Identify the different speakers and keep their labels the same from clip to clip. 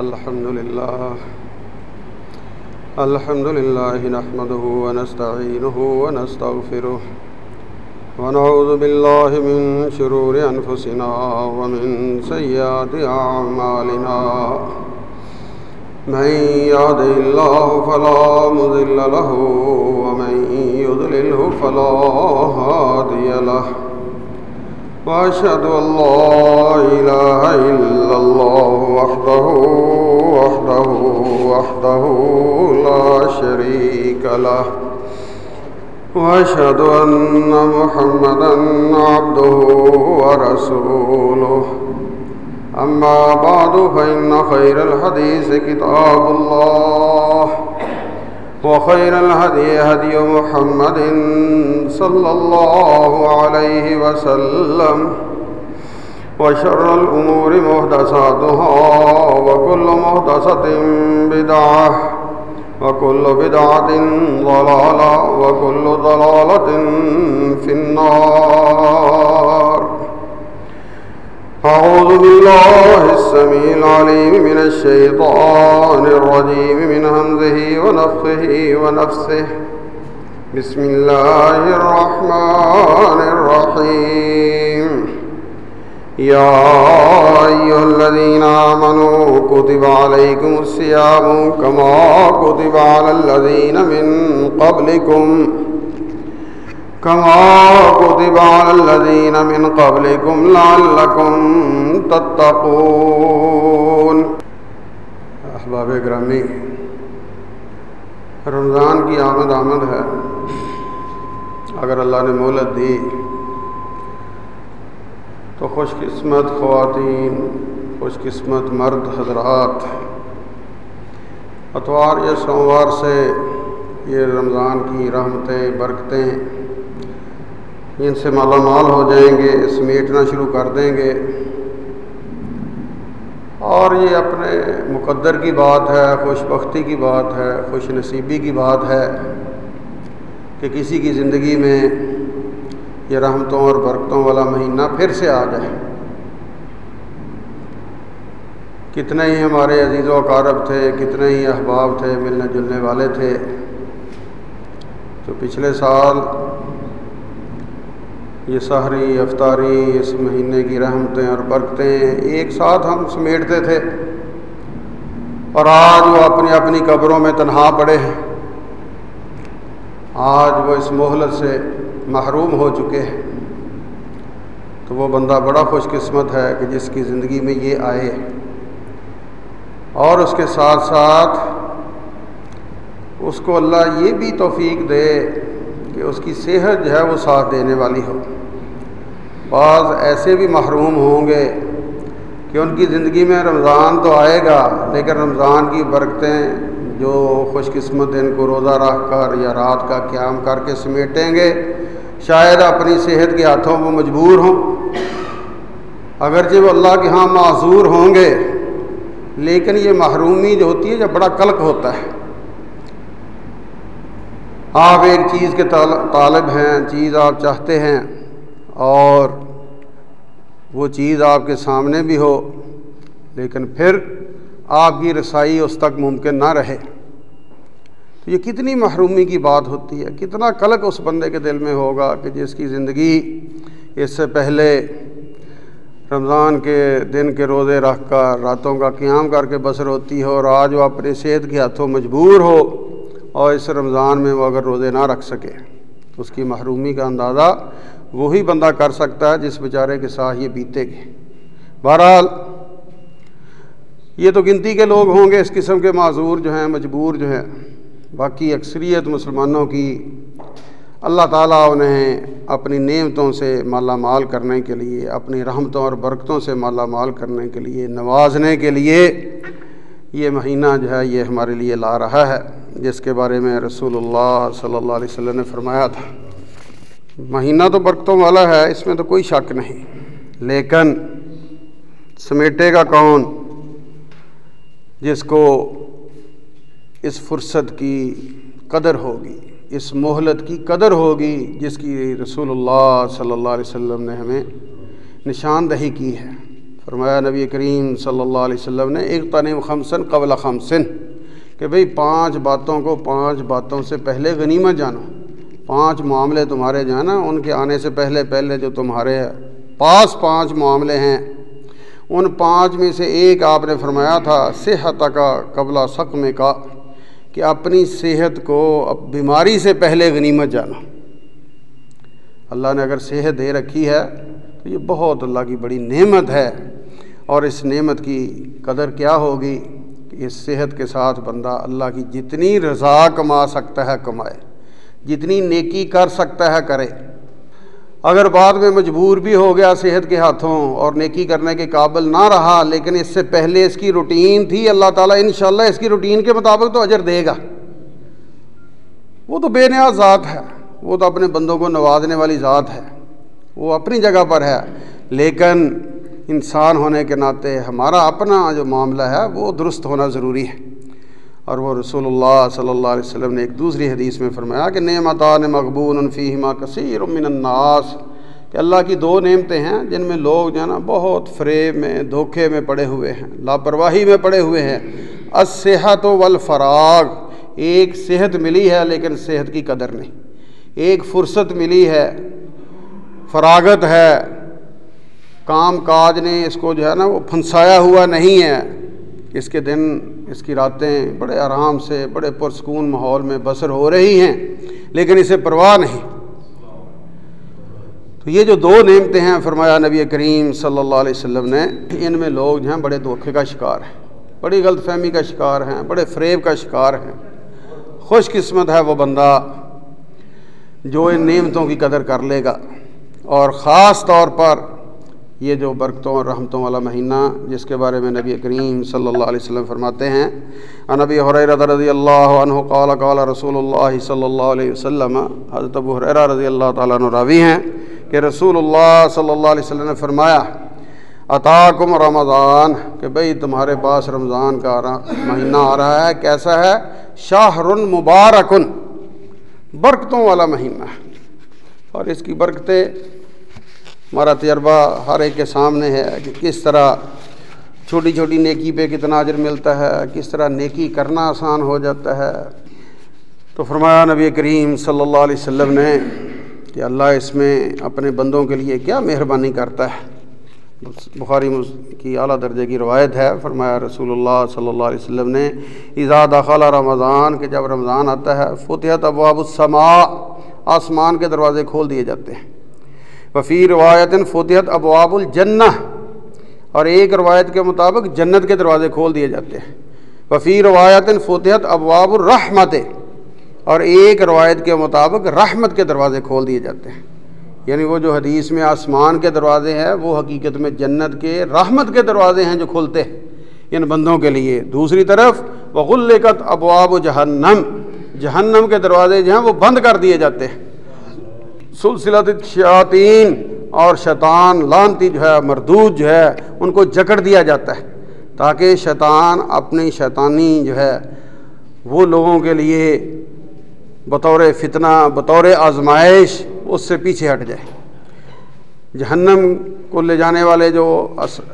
Speaker 1: الحمد لله الحمد لله نحمده ونستعينه ونستغفره ونعوذ بالله من شرور أنفسنا ومن سيئات أعمالنا من يهده الله فلا مضل له ومن يضلله فلا هادي له. وأشهد أن لا إله إلا الله وحده وحده وحده لا شريك له. وأشهد أن محمدا عبده ورسوله. أما بعد، فإن خير الحديث كتاب الله. وخير الهدي هدي محمد صلى الله عليه وسلم وشر الأمور مهدساتها وكل مهدسة بدعة وكل بدعة ضلالة وكل ضلالة في النار أعوذ بالله السميع العليم من الشيطان الرجيم من همزه ونفخه ونفسه. بسم الله الرحمن الرحيم. يا أيها الذين آمنوا، كتب عليكم الصيام كما كتب على الذين من قبلكم. كما كتب على الذين من قبلكم لعلكم تتقون احباب گرامی رمضان کی آمد آمد ہے۔ اگر اللہ نے مہلت دی تو خوش قسمت خواتین، خوش قسمت مرد حضرات۔ اتوار یا سوموار سے یہ رمضان کی رحمتیں، برکتیں ان سے مالا مال ہو جائیں گے، سمیٹنا شروع کر دیں گے۔ اور یہ اپنے مقدر کی بات ہے، خوش بختی کی بات ہے، خوش نصیبی کی بات ہے کہ کسی کی زندگی میں یہ رحمتوں اور برکتوں والا مہینہ پھر سے آ جائے۔ کتنے ہی ہمارے عزیز و اقارب تھے، کتنے ہی احباب تھے، ملنے جلنے والے تھے۔ جو پچھلے سال یہ سحری افطاری، اس مہینے کی رحمتیں اور برکتیں ایک ساتھ ہم سمیٹتے تھے۔ اور آج وہ اپنی اپنی قبروں میں تنہا پڑے ہیں۔ آج وہ اس مہلت سے محروم ہو چکے ہیں۔ تو وہ بندہ بڑا خوش قسمت ہے کہ جس کی زندگی میں یہ آئے۔ اور اس کے ساتھ ساتھ اس کو اللہ یہ بھی توفیق دے کہ اس کی صحت جو ہے وہ ساتھ دینے والی ہو۔ بعض ایسے بھی محروم ہوں گے کہ ان کی زندگی میں رمضان تو آئے گا، لیکن رمضان کی برکتیں جو خوش قسمت ان کو روزہ رکھ کر یا رات کا قیام کر کے سمیٹیں گے، شاید اپنی صحت کے ہاتھوں وہ مجبور ہوں۔ اگرچہ وہ اللہ کے ہاں معذور ہوں گے، لیکن یہ محرومی جو ہوتی ہے جب بڑا کلک ہوتا ہے۔ آپ ایک چیز کے طالب ہیں، چیز آپ چاہتے ہیں اور وہ چیز آپ کے سامنے بھی ہو، لیکن پھر آپ کی رسائی اس تک ممکن نہ رہے۔ تو یہ کتنی محرومی کی بات ہوتی ہے، کتنا کلک اس بندے کے دل میں ہوگا کہ جس کی زندگی اس سے پہلے رمضان کے دن کے روزے رکھ کر، راتوں کا قیام کر کے بسر ہوتی ہو اور آج وہ اپنی صحت کے ہاتھوں مجبور ہو اور اس رمضان میں وہ اگر روزے نہ رکھ سکے، تو اس کی محرومی کا اندازہ وہی بندہ کر سکتا ہے جس بیچارے کے ساتھ یہ بیتے گے بہرحال، یہ تو گنتی کے لوگ ہوں گے، اس قسم کے معذور جو ہیں، مجبور جو ہیں۔ باقی اکثریت مسلمانوں کی اللہ تعالیٰ انہیں اپنی نعمتوں سے مالا مال کرنے کے لیے، اپنی رحمتوں اور برکتوں سے مالا مال کرنے کے لیے، نوازنے کے لیے یہ مہینہ جو ہے، یہ ہمارے لیے لا رہا ہے۔ جس کے بارے میں رسول اللہ صلی اللہ علیہ وسلم نے فرمایا تھا، مہینہ تو برکتوں والا ہے، اس میں تو کوئی شک نہیں۔ لیکن سمیٹے گا کون؟ جس کو اس فرصت کی قدر ہوگی، اس مہلت کی قدر ہوگی، جس کی رسول اللہ صلی اللہ علیہ وسلم نے ہمیں نشاندہی کی ہے۔ فرمایا نبی کریم صلی اللہ علیہ وسلم نے ایک تنیم خمسن قبل خمسن۔ کہ بھئی پانچ باتوں کو پانچ باتوں سے پہلے غنیمت جانو۔ پانچ معاملے تمہارے جو ہیں نا، ان کے آنے سے پہلے پہلے جو تمہارے پاس پانچ معاملے ہیں، ان پانچ میں سے ایک آپ نے فرمایا تھا صحت کا قبلہ سقم کا کہ اپنی صحت کو بیماری سے پہلے غنیمت جانا اللہ نے اگر صحت دے رکھی ہے، تو یہ بہت اللہ کی بڑی نعمت ہے۔ اور اس نعمت کی قدر کیا ہوگی؟ کہ اس صحت کے ساتھ بندہ اللہ کی جتنی رضا کما سکتا ہے کمائے، جتنی نیکی کر سکتا ہے کرے۔ اگر بعد میں مجبور بھی ہو گیا صحت کے ہاتھوں اور نیکی کرنے کے قابل نہ رہا، لیکن اس سے پہلے اس کی روٹین تھی، اللہ تعالیٰ انشاءاللہ اس کی روٹین کے مطابق تو اجر دے گا۔ وہ تو بے نیاز ذات ہے، وہ تو اپنے بندوں کو نوازنے والی ذات ہے، وہ اپنی جگہ پر ہے، لیکن انسان ہونے کے ناطے ہمارا اپنا جو معاملہ ہے وہ درست ہونا ضروری ہے۔ اور وہ رسول اللہ صلی اللہ علیہ وسلم نے ایک دوسری حدیث میں فرمایا کہ نعمتان مقبول انفیما کثیر من الناس، کہ اللہ کی دو نعمتیں ہیں جن میں لوگ جو ہے نا بہت فریب میں، دھوکے میں پڑے ہوئے ہیں، لاپرواہی میں پڑے ہوئے ہیں۔ الصحت والفراغ، ایک صحت ملی ہے لیکن صحت کی قدر نہیں۔ ایک فرصت ملی ہے، فراغت ہے۔ کام کاج نے اس کو جو ہے نا وہ پھنسایا ہوا نہیں ہے۔ اس کے دن اس کی راتیں بڑے آرام سے بڑے پرسکون ماحول میں بسر ہو رہی ہیں، لیکن اسے پرواہ نہیں۔ تو یہ جو دو نعمتیں ہیں فرمایا نبی کریم صلی اللہ علیہ وسلم نے، ان میں لوگ جو ہیں بڑے دھوکے کا شکار ہیں، بڑی غلط فہمی کا شکار ہیں، بڑے فریب کا شکار ہیں۔ خوش قسمت ہے وہ بندہ جو ان نعمتوں کی قدر کر لے گا۔ اور خاص طور پر یہ جو برکتوں اور رحمتوں والا مہینہ جس کے بارے میں نبی کریم صلی اللہ علیہ وسلم فرماتے ہیں نبی حریرت رضی اللہ عنہ قال قال رسول اللہ صلی اللہ علیہ وسلم، حضرت ابو حریرہ رضی اللہ تعالیٰ عنہ راوی ہیں کہ رسول اللہ صلی اللہ علیہ وسلم نے فرمایا عطاکم رمضان، کہ بھئی تمہارے پاس رمضان کا مہینہ آ رہا ہے، کیسا ہے؟ شاہر مبارکن، برکتوں والا مہینہ۔ اور اس کی برکتیں ہمارا تجربہ ہر ایک کے سامنے ہے کہ کس طرح چھوٹی چھوٹی نیکی پہ کتنا اجر ملتا ہے، کس طرح نیکی کرنا آسان ہو جاتا ہے۔ تو فرمایا نبی کریم صلی اللہ علیہ وسلم نے کہ اللہ اس میں اپنے بندوں کے لیے کیا مہربانی کرتا ہے۔ بخاری کی اعلیٰ درجے کی روایت ہے۔ فرمایا رسول اللہ صلی اللہ علیہ وسلم نے ایزا داخلہ رمضان، کہ جب رمضان آتا ہے، فتحت ابواب السماء، آسمان کے دروازے کھول دیے جاتے ہیں۔ وفی روایت فتحت ابواب الجنہ، اور ایک روایت کے مطابق جنت کے دروازے کھول دیے جاتے ہیں۔ وفی روایت فتحت ابواب الرحمت، اور ایک روایت کے مطابق رحمت کے دروازے کھول دیے جاتے ہیں۔ یعنی وہ جو حدیث میں آسمان کے دروازے ہیں، وہ حقیقت میں جنت کے، رحمت کے دروازے ہیں جو کھلتے ہیں ان بندوں کے لیے۔ دوسری طرف، وغلقت ابواب جہنم جہنم کے دروازے جو ہیں، وہ بند کر دیے جاتے ہیں۔ سلسلت شیاطین اور شیطان لانتی جو ہے، مردود جو ہے، ان کو جکڑ دیا جاتا ہے تاکہ شیطان اپنی شیطانی جو ہے، وہ لوگوں کے لیے بطور فتنہ، بطور آزمائش اس سے پیچھے ہٹ جائے۔ جہنم کو لے جانے والے جو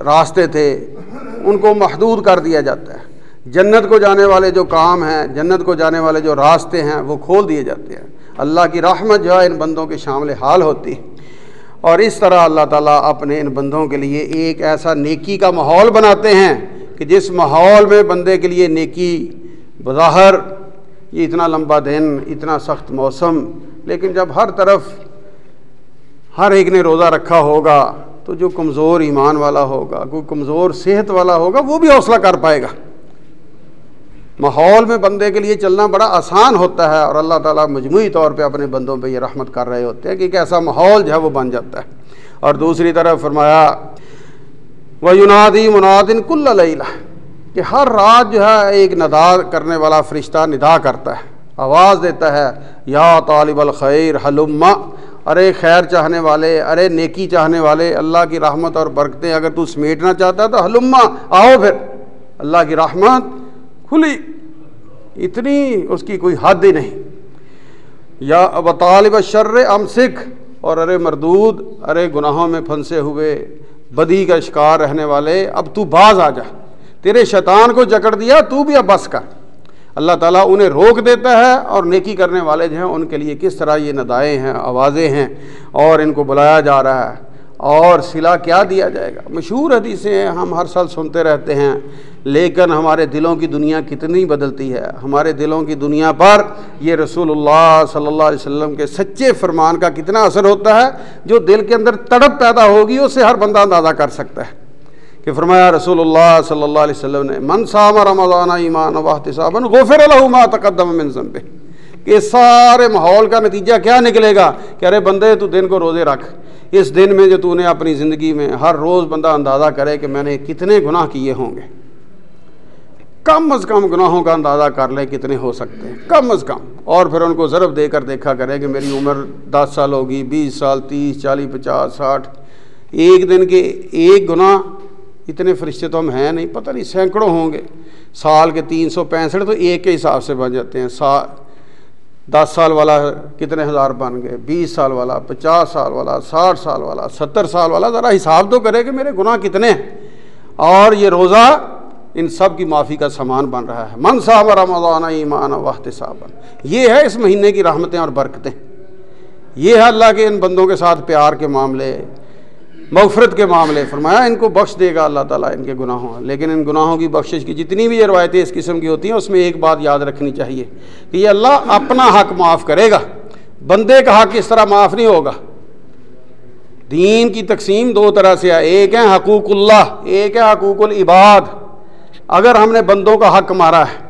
Speaker 1: راستے تھے، ان کو محدود کر دیا جاتا ہے۔ جنت کو جانے والے جو کام ہیں، جنت کو جانے والے جو راستے ہیں، وہ کھول دیے جاتے ہیں۔ اللہ کی رحمت جو ہے ان بندوں کے شامل حال ہوتی ہے۔ اور اس طرح اللہ تعالیٰ اپنے ان بندوں کے لیے ایک ایسا نیکی کا ماحول بناتے ہیں کہ جس ماحول میں بندے کے لیے نیکی بظاہر یہ اتنا لمبا دن، اتنا سخت موسم، لیکن جب ہر طرف ہر ایک نے روزہ رکھا ہوگا تو جو کمزور ایمان والا ہوگا کوئی کمزور صحت والا ہوگا، وہ بھی حوصلہ کر پائے گا۔ ماحول میں بندے کے لیے چلنا بڑا آسان ہوتا ہے اور اللہ تعالیٰ مجموعی طور پہ اپنے بندوں پہ یہ رحمت کر رہے ہوتے ہیں کہ ایک ایسا ماحول جو ہے وہ بن جاتا ہے۔ اور دوسری طرف فرمایا وہ یونادی منادن کل علیہ کہ ہر رات جو ہے ایک ندا کرنے والا فرشتہ ندا کرتا ہے، آواز دیتا ہے، یا طالب الخیر حلما ارے خیر چاہنے والے، ارے نیکی چاہنے والے، اللہ کی رحمت اور برکتیں اگر تو سمیٹنا چاہتا ہے تو حلما آؤ پھر۔ اللہ کی رحمت کھلی، اتنی اس کی کوئی حد ہی نہیں۔ یا اب طالب شر ام سکھ اور ارے مردود، ارے گناہوں میں پھنسے ہوئے، بدی کا شکار رہنے والے، اب تو باز آ جا۔ تیرے شیطان کو جکڑ دیا، تو بھی اب بس کر۔ اللہ تعالیٰ انہیں روک دیتا ہے، اور نیکی کرنے والے جو ہیں، ان کے لیے کس طرح یہ ندائیں ہیں، آوازیں ہیں، اور ان کو بلایا جا رہا ہے۔ اور صلا کیا دیا جائے گا؟ مشہور حدیثیں ہیں، ہم ہر سال سنتے رہتے ہیں۔ لیکن ہمارے دلوں کی دنیا کتنی بدلتی ہے۔ ہمارے دلوں کی دنیا پر یہ رسول اللہ صلی اللہ علیہ وسلم کے سچے فرمان کا کتنا اثر ہوتا ہے، جو دل کے اندر تڑپ پیدا ہوگی اس سے ہر بندہ اندازہ کر سکتا ہے۔ کہ فرمایا رسول اللہ صلی اللہ علیہ وسلم نے، من سام رمضان ایمان واحتسابا غفر له ما تقدم من ذنبه. کہ سارے ماحول کا نتیجہ کیا نکلے گا؟ کہ ارے بندے، تو دن کو روزے رکھ۔ اس دن میں جو تو نے اپنی زندگی میں ہر روز بندہ اندازہ کرے کہ میں نے کتنے گناہ کیے ہوں گے۔ کم از کم گناہوں کا اندازہ کر لے کتنے ہو سکتے ہیں۔ کم از کم۔ اور پھر ان کو ضرب دے کر دیکھا کرے کہ میری عمر دس سال ہوگی، بیس سال، تیس، چالیس، پچاس، ساٹھ۔ ایک دن کے ایک گناہ اتنے فرشتے تو ہم ہیں نہیں، پتہ نہیں، سینکڑوں ہوں گے۔ سال کے تین سو پینسٹھ تو ایک کے حساب سے بن جاتے ہیں۔ سال دس سال والا کتنے ہزار بن گئے؟ بیس سال والا، پچاس سال والا، ساٹھ سال والا، ستر سال والا، ذرا حساب تو کرے کہ میرے گناہ کتنے ہیں۔ اور یہ روزہ ان سب کی معافی کا سامان بن رہا ہے۔ من صاحب رمضان ایمان واحد صاحب یہ ہے اس مہینے کی رحمتیں اور برکتیں۔ یہ ہے اللہ کے ان بندوں کے ساتھ پیار کے معاملے، مغفرت کے معاملے۔ فرمایا، ان کو بخش دے گا اللہ تعالیٰ ان کے گناہوں لیکن ان گناہوں کی بخشش کی جتنی بھی روایتیں اس قسم کی ہوتی ہیں، اس میں ایک بات یاد رکھنی چاہیے کہ یہ اللہ اپنا حق معاف کرے گا۔ بندے کا حق اس طرح معاف نہیں ہوگا۔ دین کی تقسیم دو طرح سے ہے۔ ایک ہے حقوق اللہ، ایک ہے حقوق العباد۔ اگر ہم نے بندوں کا حق مارا ہے،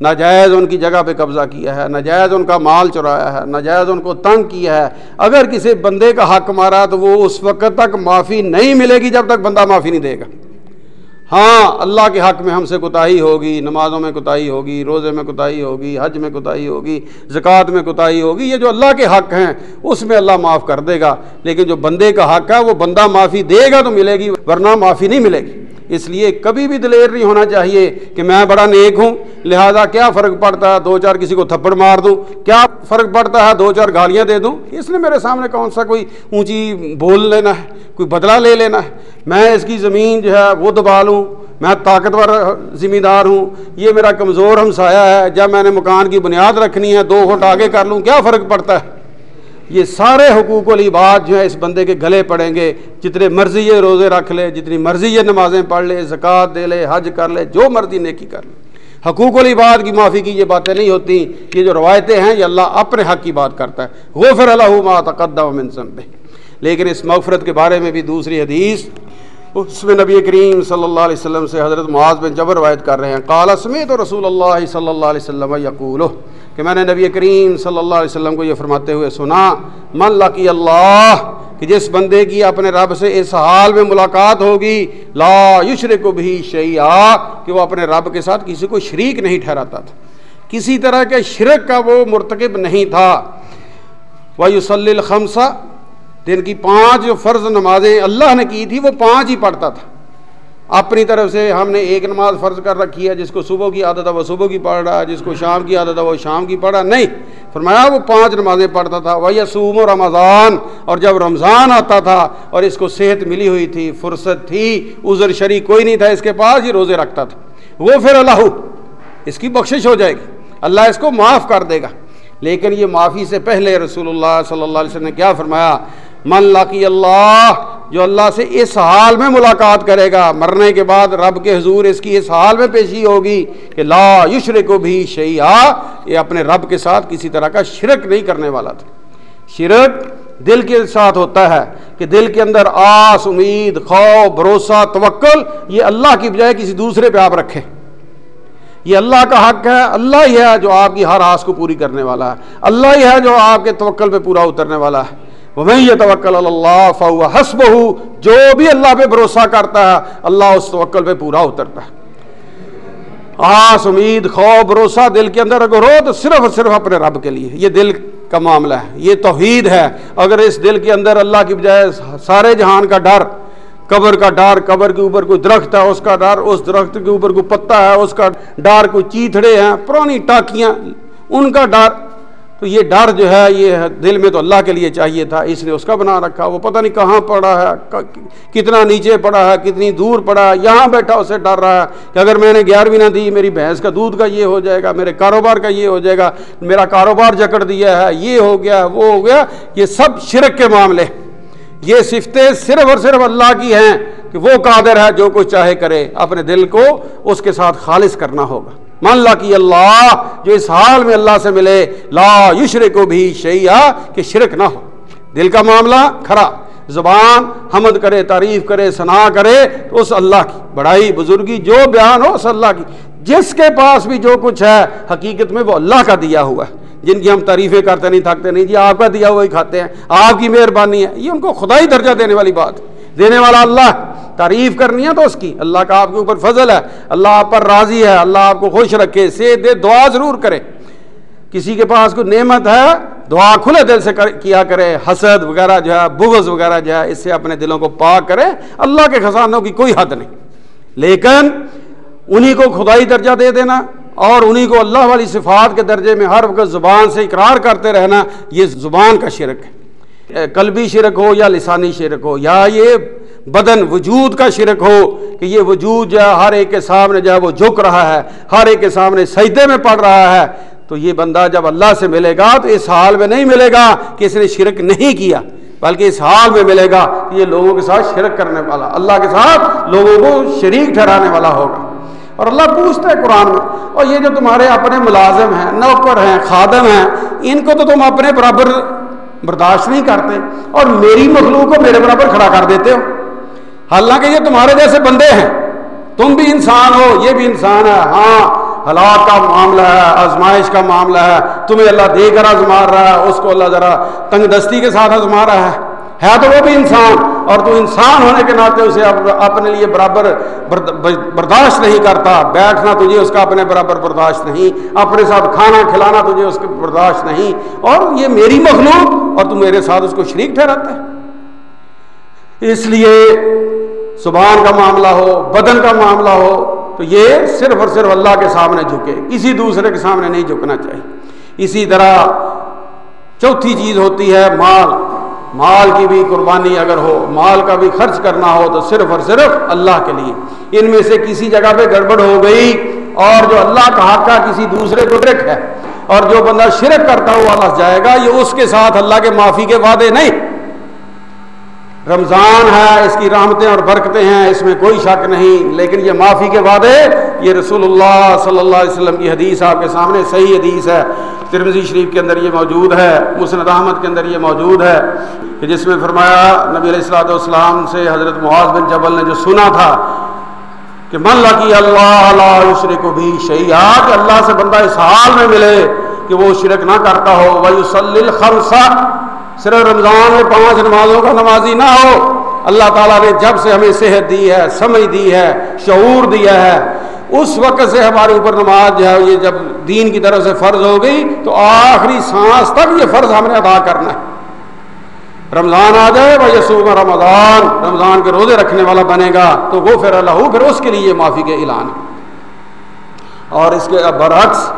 Speaker 1: ناجائز ان کی جگہ پہ قبضہ کیا ہے، ناجائز ان کا مال چرایا ہے، ناجائز ان کو تنگ کیا ہے، اگر کسی بندے کا حق مارا تو وہ اس وقت تک معافی نہیں ملے گی جب تک بندہ معافی نہیں دے گا۔ ہاں اللہ کے حق میں ہم سے کوتاہی ہوگی، نمازوں میں کوتاہی ہوگی، روزے میں کوتاہی ہوگی، حج میں کوتاہی ہوگی، زکوٰۃ میں کوتاہی ہوگی، یہ جو اللہ کے حق ہیں، اس میں اللہ معاف کر دے گا۔ لیکن جو بندے کا حق ہے، وہ بندہ معافی دے گا تو ملے گی، ورنہ معافی نہیں ملے گی۔ اس لیے کبھی بھی دلیر نہیں ہونا چاہیے کہ میں بڑا نیک ہوں، لہذا کیا فرق پڑتا ہے دو چار کسی کو تھپڑ مار دوں؟ کیا فرق پڑتا ہے دو چار گالیاں دے دوں؟ اس نے میرے سامنے کون سا کوئی اونچی بول لینا ہے، کوئی بدلہ لے لینا ہے۔ میں اس کی زمین جو ہے وہ دبا لوں، میں طاقتور ذمہ دار ہوں۔ یہ میرا کمزور ہمسایا ہے، جب میں نے مکان کی بنیاد رکھنی ہے، دو فٹ آگے کر لوں، کیا فرق پڑتا ہے؟ یہ سارے حقوق والی بات جو ہے اس بندے کے گلے پڑیں گے۔ جتنے مرضی یہ روزے رکھ لے، جتنی مرضی یہ نمازیں پڑھ لے زکوٰۃ دے لے، حج کر لے، جو مرضی نیکی کر لے۔ حقوق والی بات کی معافی کی یہ باتیں نہیں ہوتی۔ یہ جو روایتیں ہیں، یہ اللہ اپنے حق کی بات کرتا ہے۔ غفر اللہ ما تقدم من ذنبه لیکن اس مغفرت کے بارے میں بھی دوسری حدیث۔ اس میں نبی کریم صلی اللہ علیہ وسلم سے حضرت معاذ بن جبر روایت کر رہے ہیں۔ قال سمیت رسول اللہ صلی اللہ علیہ وسلم یقول کہ میں نے نبی کریم صلی اللہ علیہ وسلم کو یہ فرماتے ہوئے سنا، من لقی اللہ، کہ جس بندے کی اپنے رب سے اس حال میں ملاقات ہوگی، لا یشرک بھی شیعہ کہ وہ اپنے رب کے ساتھ کسی کو شریک نہیں ٹھہراتا تھا۔ کسی طرح کے شرک کا وہ مرتکب نہیں تھا۔ وہ یوسلی الخمسہ دن کی پانچ جو فرض نمازیں اللہ نے کی تھی، وہ پانچ ہی پڑھتا تھا۔ اپنی طرف سے ہم نے ایک نماز فرض کر رکھی ہے، جس کو صبح کی عادت ہے وہ صبح کی پڑھ رہا ہے، جس کو شام کی عادت ہے وہ شام کی پڑھ رہا نہیں، فرمایا وہ پانچ نمازیں پڑھتا تھا۔ وہ یسوم و رمضان۔ اور جب رمضان آتا تھا اور اس کو صحت ملی ہوئی تھی، فرصت تھی، عذر شریک کوئی نہیں تھا، اس کے پاس یہ روزے رکھتا تھا۔ وہ پھر اللہ، اس کی بخشش ہو جائے گی۔ اللہ اس کو معاف کر دے گا۔ لیکن یہ معافی سے پہلے رسول اللہ صلی اللہ علیہ وسلم نے کیا فرمایا؟ من لاقی اللہ، جو اللہ سے اس حال میں ملاقات کرے گا، مرنے کے بعد رب کے حضور اس کی اس حال میں پیشی ہوگی کہ لا یشر کو بھی شیا یہ اپنے رب کے ساتھ کسی طرح کا شرک نہیں کرنے والا تھا۔ شرک دل کے ساتھ ہوتا ہے کہ دل کے اندر آس، امید، خوف، بھروسہ، توکل، یہ اللہ کی بجائے کسی دوسرے پہ آپ رکھیں۔ یہ اللہ کا حق ہے، اللہ ہی ہے جو آپ کی ہر آس کو پوری کرنے والا ہے۔ اللہ ہی ہے جو آپ کے توکل پہ پورا اترنے والا ہے۔ یہ توکل اللہ فو حسب جو بھی اللہ پہ بھروسہ کرتا ہے، اللہ اس توکل پہ پورا اترتا ہے۔ آس امید، خوف، بھروسہ دل کے اندر اگر ہو تو صرف اور صرف اپنے رب کے لیے۔ یہ دل کا معاملہ ہے، یہ توحید ہے۔ اگر اس دل کے اندر اللہ کی بجائے سارے جہان کا ڈر، قبر کا ڈر، قبر کے اوپر کوئی درخت ہے، اس کا ڈر، اس درخت کے اوپر کوئی پتا ہے، اس کا ڈر، کوئی چیتڑے ہیں، پرانی ٹاکیاں، ان کا ڈر۔ تو یہ ڈر جو ہے، یہ دل میں تو اللہ کے لیے چاہیے تھا، اس نے اس کا بنا رکھا۔ وہ پتہ نہیں کہاں پڑا ہے کتنا نیچے پڑا ہے، کتنی دور پڑا ہے، یہاں بیٹھا اسے ڈر رہا ہے کہ اگر میں نے گیارہویں نہ دی، میری بھینس کا دودھ کا یہ ہو جائے گا، میرے کاروبار کا یہ ہو جائے گا، میرا کاروبار جکڑ دیا ہے، یہ ہو گیا، وہ ہو گیا۔ یہ سب شرک کے معاملے۔ یہ صفتیں صرف اور صرف اللہ کی ہیں کہ وہ قادر ہے جو کچھ چاہے کرے۔ اپنے دل کو اس کے ساتھ خالص کرنا ہوگا۔ مان لا اللہ، جو اس حال میں اللہ سے ملے، لا یشر کو بھی شیا کہ شرک نہ ہو۔ دل کا معاملہ کھرا۔ زبان حمد کرے، تعریف کرے ثنا کرے، تو اس اللہ کی، بڑائی، بزرگی، جو بیان ہو، اس اللہ کی۔ جس کے پاس بھی جو کچھ ہے، حقیقت میں وہ اللہ کا دیا ہوا ہے۔ جن کی ہم تعریفیں کرتے نہیں، تھکتے نہیں جی آپ کا دیا ہوا ہی کھاتے ہیں، آپ کی مہربانی ہے۔ یہ ان کو خدا ہی درجہ دینے والی بات۔ دینے والا اللہ تعریف کرنی ہے تو اس کی۔ اللہ کا آپ کے اوپر فضل ہے، اللہ آپ پر راضی ہے، اللہ آپ کو خوش رکھے سے دے دعا ضرور کرے۔ کسی کے پاس کوئی نعمت ہے، دعا کھلے دل سے کیا کرے، حسد وغیرہ جو ہے، بغض وغیرہ جو ہے، اس سے اپنے دلوں کو پاک کرے۔ اللہ کے خزانوں کی کوئی حد نہیں۔ لیکن انہی کو خدائی درجہ دے دینا اور انہی کو اللہ والی صفات کے درجے میں ہر وقت زبان سے اقرار کرتے رہنا، یہ زبان کا شرک ہے۔ قلبی شرک ہو یا لسانی شرک ہو، یا یہ بدن وجود کا شرک ہو کہ یہ وجود جو ہے، ہر ایک کے سامنے جو ہے وہ جھک رہا ہے، ہر ایک کے سامنے سجدے میں پڑ رہا ہے، تو یہ بندہ جب اللہ سے ملے گا تو اس حال میں نہیں ملے گا کہ اس نے شرک نہیں کیا، بلکہ اس حال میں ملے گا کہ یہ لوگوں کے ساتھ شرک کرنے والا، اللہ کے ساتھ لوگوں کو شریک ٹھہرانے والا ہوگا۔ اور اللہ پوچھتا ہے قرآن میں، اور یہ جو تمہارے اپنے ملازم ہیں، نوکر ہیں، خادم ہیں، ان کو تو تم اپنے برابر برداشت نہیں کرتے اور میری مخلوق کو میرے برابر کھڑا کر دیتے ہو۔ حالانکہ یہ تمہارے جیسے بندے ہیں۔ تم بھی انسان ہو، یہ بھی انسان ہے۔ ہاں حالات کا معاملہ ہے، آزمائش کا معاملہ ہے۔ تمہیں اللہ دے کر آزما رہا ہے، اس کو اللہ ذرا تنگ دستی کے ساتھ آزما رہا ہے۔ ہے تو وہ بھی انسان۔ اور تو انسان ہونے کے ناطے اسے اپنے لیے برابر برداشت نہیں کرتا۔ بیٹھنا تجھے اس کا اپنے برابر برداشت نہیں۔ اپنے ساتھ کھانا کھلانا تجھے اس کا برداشت نہیں۔ اور یہ میری مخلوق اور تو میرے ساتھ اس کو شریک ٹھہراتا ہے۔ اس لیے زبان کا معاملہ ہو، بدن کا معاملہ ہو، تو یہ صرف اور صرف اللہ کے سامنے جھکے۔ کسی دوسرے کے سامنے نہیں جھکنا چاہیے۔ اسی طرح چوتھی چیز ہوتی ہے مال۔ مال کی بھی قربانی اگر ہو، مال کا بھی خرچ کرنا ہو، تو صرف اور صرف اللہ کے لیے۔ ان میں سے کسی جگہ پہ گڑبڑ ہو گئی اور جو اللہ کا حق کا کسی دوسرے کو ٹرک ہے۔ اور جو بندہ شرک کرتا ہوا اللہ جائے گا، یہ اس کے ساتھ اللہ کے معافی کے وعدے نہیں۔ رمضان ہے، اس کی رحمتیں اور برکتیں ہیں، اس میں کوئی شک نہیں۔ لیکن یہ معافی کے وعدے، یہ رسول اللہ صلی اللہ علیہ وسلم کی حدیث آپ کے سامنے صحیح حدیث ہے۔ ترمزی شریف کے اندر یہ موجود ہے، مسند احمد کے اندر یہ موجود ہے کہ جس میں فرمایا، نبی علیہ السلاۃ والسلام سے حضرت معاذ بن جبل نے جو سنا تھا کہ من لکی اللہ عشر کو بھی شہیا کہ اللہ سے بندہ اس حال میں ملے کہ وہ شرک نہ کرتا ہو وہی الخمسہ صرف رمضان میں پانچ نمازوں کا نمازی نہ ہو۔ اللہ تعالیٰ نے جب سے ہمیں صحت دی ہے، سمجھ دی ہے، شعور دیا ہے اس وقت سے ہمارے اوپر نماز جو ہے یہ جب دین کی طرف سے فرض ہو گئی تو آخری سانس تک یہ فرض ہم نے ادا کرنا ہے۔ رمضان آ جائے وہ صبح رمضان رمضان کے روزے رکھنے والا بنے گا تو وہ پھر اللہ پھر اس کے لیے معافی کے اعلان اور اس کے برعکس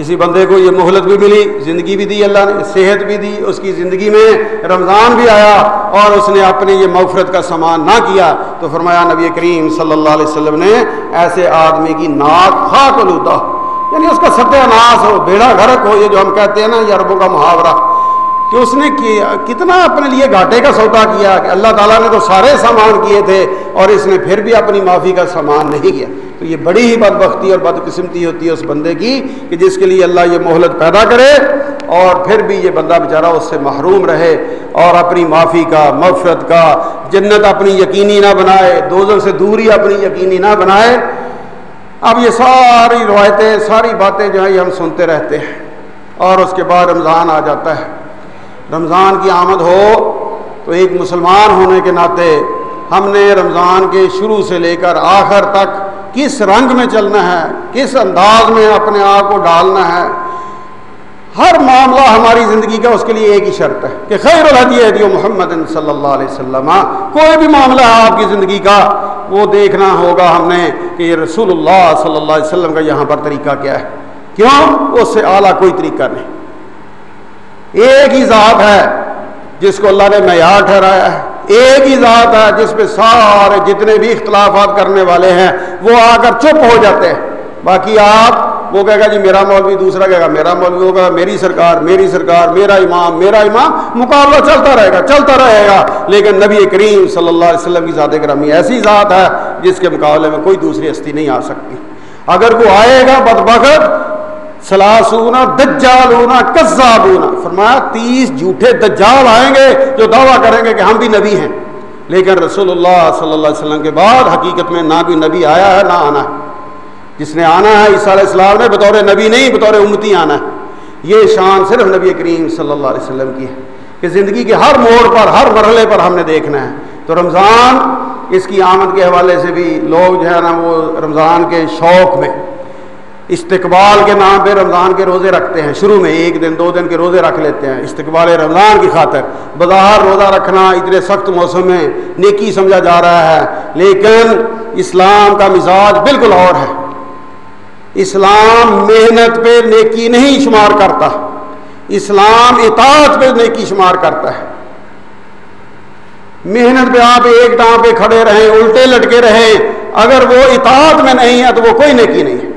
Speaker 1: کسی بندے کو یہ مہلت بھی ملی، زندگی بھی دی اللہ نے، صحت بھی دی، اس کی زندگی میں رمضان بھی آیا اور اس نے اپنے یہ مغفرت کا سامان نہ کیا تو فرمایا نبی کریم صلی اللہ علیہ وسلم نے ایسے آدمی کی ناک خاک لوتا یعنی اس کا ستیہ ناس ہو، بیڑا گھرک ہو، یہ جو ہم کہتے ہیں نا یہ عربوں کا محاورہ، کہ اس نے کتنا اپنے لیے گھاٹے کا سودا کیا، کہ اللہ تعالیٰ نے تو سارے سامان کیے تھے اور اس نے پھر بھی اپنی معافی کا سامان نہیں کیا۔ تو یہ بڑی ہی بد بختی اور بدقسمتی ہوتی ہے اس بندے کی کہ جس کے لیے اللہ یہ مہلت پیدا کرے اور پھر بھی یہ بندہ بیچارہ اس سے محروم رہے اور اپنی معافی کا، مغفرت کا، جنت اپنی یقینی نہ بنائے دوزوں سے دوری اپنی یقینی نہ بنائے۔ اب یہ ساری روایتیں، ساری باتیں جو ہیں یہ ہم سنتے رہتے ہیں اور اس کے بعد رمضان آ جاتا ہے۔ رمضان کی آمد ہو تو ایک مسلمان ہونے کے ناطے ہم نے رمضان کے شروع سے لے کر آخر تک کس رنگ میں چلنا ہے، کس انداز میں اپنے آپ کو ڈالنا ہے۔ ہر معاملہ ہماری زندگی کا اس کے لیے ایک ہی شرط ہے کہ خیر الحدی محمد صلی اللہ علیہ وسلم، کوئی بھی معاملہ ہے آپ کی زندگی کا، وہ دیکھنا ہوگا ہم نے کہ یہ رسول اللہ صلی اللہ علیہ وسلم کا یہاں پر طریقہ کیا ہے۔ کیوں؟ اس سے اعلیٰ کوئی طریقہ نہیں۔ ایک ہی ذات ہے جس کو اللہ نے معیار ٹھہرایا ہے۔ ایک ہی ذات ہے جس پہ سارے جتنے بھی اختلافات کرنے والے ہیں، وہ آ کر چپ ہو جاتے ہیں۔ باقی آپ، وہ کہے گا جی میرا مولوی دوسرا کہے گا، میرا مولوی ہوگا میری سرکار میری سرکار، میرا امام میرا امام مقابلہ چلتا رہے گا، چلتا رہے گا۔ لیکن نبی کریم صلی اللہ علیہ وسلم کی ذات گرامی ایسی ذات ہے جس کے مقابلے میں کوئی دوسری ہستی نہیں آ سکتی۔ اگر وہ آئے گا بد بخت سلاسونا دجال ہونا فرمایا، تیس جھوٹے دجال آئیں گے جو دعویٰ کریں گے کہ ہم بھی نبی ہیں۔ لیکن رسول اللہ صلی اللہ علیہ وسلم کے بعد حقیقت میں نہ کوئی نبی آیا ہے، نہ آنا ہے۔ جس نے آنا ہے، عیسیٰ علیہ السلام نے بطور نبی نہیں، بطور امتی آنا ہے۔ یہ شان صرف نبی کریم صلی اللہ علیہ وسلم کی ہے کہ زندگی کے ہر موڑ پر، ہر مرحلے پر ہم نے دیکھنا ہے۔ تو رمضان اس کی آمد کے حوالے سے بھی لوگ جو ہے نا وہ رمضان کے شوق میں استقبال کے نام پہ رمضان کے روزے رکھتے ہیں۔ شروع میں ایک دن، دو دن کے روزے رکھ لیتے ہیں۔ استقبال رمضان کی خاطر بظاہر روزہ رکھنا اتنے سخت موسم میں نیکی سمجھا جا رہا ہے، لیکن اسلام کا مزاج بالکل اور ہے۔ اسلام محنت پہ نیکی نہیں شمار کرتا۔ اسلام اطاعت پہ نیکی شمار کرتا ہے۔ محنت پہ آپ ایک ٹانگ پہ کھڑے رہیں، الٹے لٹکے رہیں۔ اگر وہ اطاعت میں نہیں ہے تو وہ کوئی نیکی نہیں ہے۔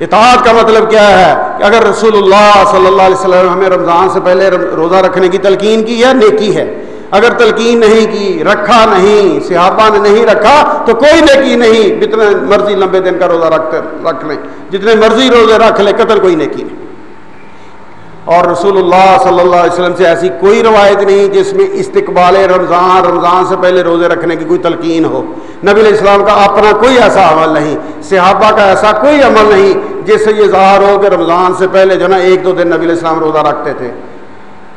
Speaker 1: اطاعت کا مطلب کیا ہے کہ اگر رسول اللہ صلی اللہ علیہ وسلم ہمیں رمضان سے پہلے روزہ رکھنے کی تلقین کی ہے نیکی ہے؟ اگر تلقین نہیں کی، رکھا نہیں صحابہ نے نہیں رکھا، تو کوئی نیکی نہیں۔ جتنے مرضی لمبے دن کا روزہ رکھتے رکھ لیں۔ جتنے مرضی روزے رکھ لیں قتل کوئی نیکی نہیں۔ اور رسول اللہ صلی اللہ علیہ وسلم سے ایسی کوئی روایت نہیں جس میں استقبال رمضان رمضان سے پہلے روزے رکھنے کی کوئی تلقین ہو۔ نبی علیہ السلام کا اپنا کوئی ایسا عمل نہیں، صحابہ کا ایسا کوئی عمل نہیں جس سے یہ ظاہر ہو کہ رمضان سے پہلے جو نا ایک دو دن نبی علیہ السلام روزہ رکھتے تھے۔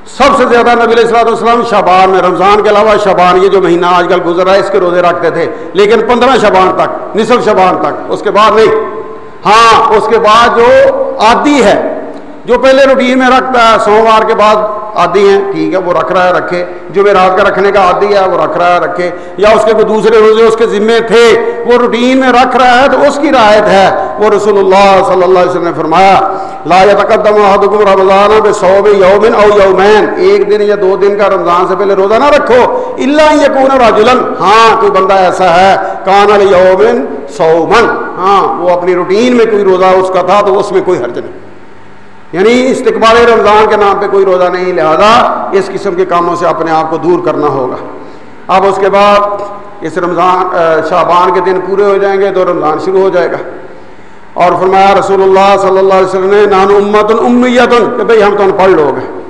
Speaker 1: سب سے زیادہ نبی علیہ السلام والسلام شبان میں، رمضان کے علاوہ شبان یہ جو مہینہ آج کل گزر رہا ہے، اس کے روزے رکھتے تھے۔ لیکن پندرہ شبان تک، نصف شبان تک، اس کے بعد نہیں۔ ہاں اس کے بعد جو عادی ہے جو پہلے روٹین میں رکھتا ہے سوموار کے بعد عادی ہیں، ٹھیک ہے، وہ رکھ رہا ہے، رکھے۔ جو میں رات کا رکھنے کا عادی ہے، وہ رکھ رہا ہے، رکھے۔ یا اس کے کوئی دوسرے روزے، اس کے ذمے تھے، وہ روٹین میں رکھ رہا ہے تو اس کی رعایت ہے۔ وہ رسول اللہ صلی اللہ علیہ وسلم نے فرمایا، لا يتقدم احدكم رمضان بصوم يوم او يومين ایک دن یا دو دن کا رمضان سے پہلے روزہ نہ رکھو۔ الا يكون رجلا ہاں کوئی بندہ ایسا ہے، کان اليوم صوما ہاں وہ اپنی روٹین میں کوئی روزہ اس کا تھا تو اس میں کوئی حرج نہیں۔ یعنی استقبال رمضان کے نام پہ کوئی روزہ نہیں، لہذا اس قسم کے کاموں سے اپنے آپ کو دور کرنا ہوگا۔ اب اس کے بعد اس رمضان شعبان کے دن پورے ہو جائیں گے تو رمضان شروع ہو جائے گا۔ اور فرمایا رسول اللہ صلی اللہ علیہ وسلم نے نان امت امیت کہ بھئی ہم تو ان پڑھ لوگ ہیں۔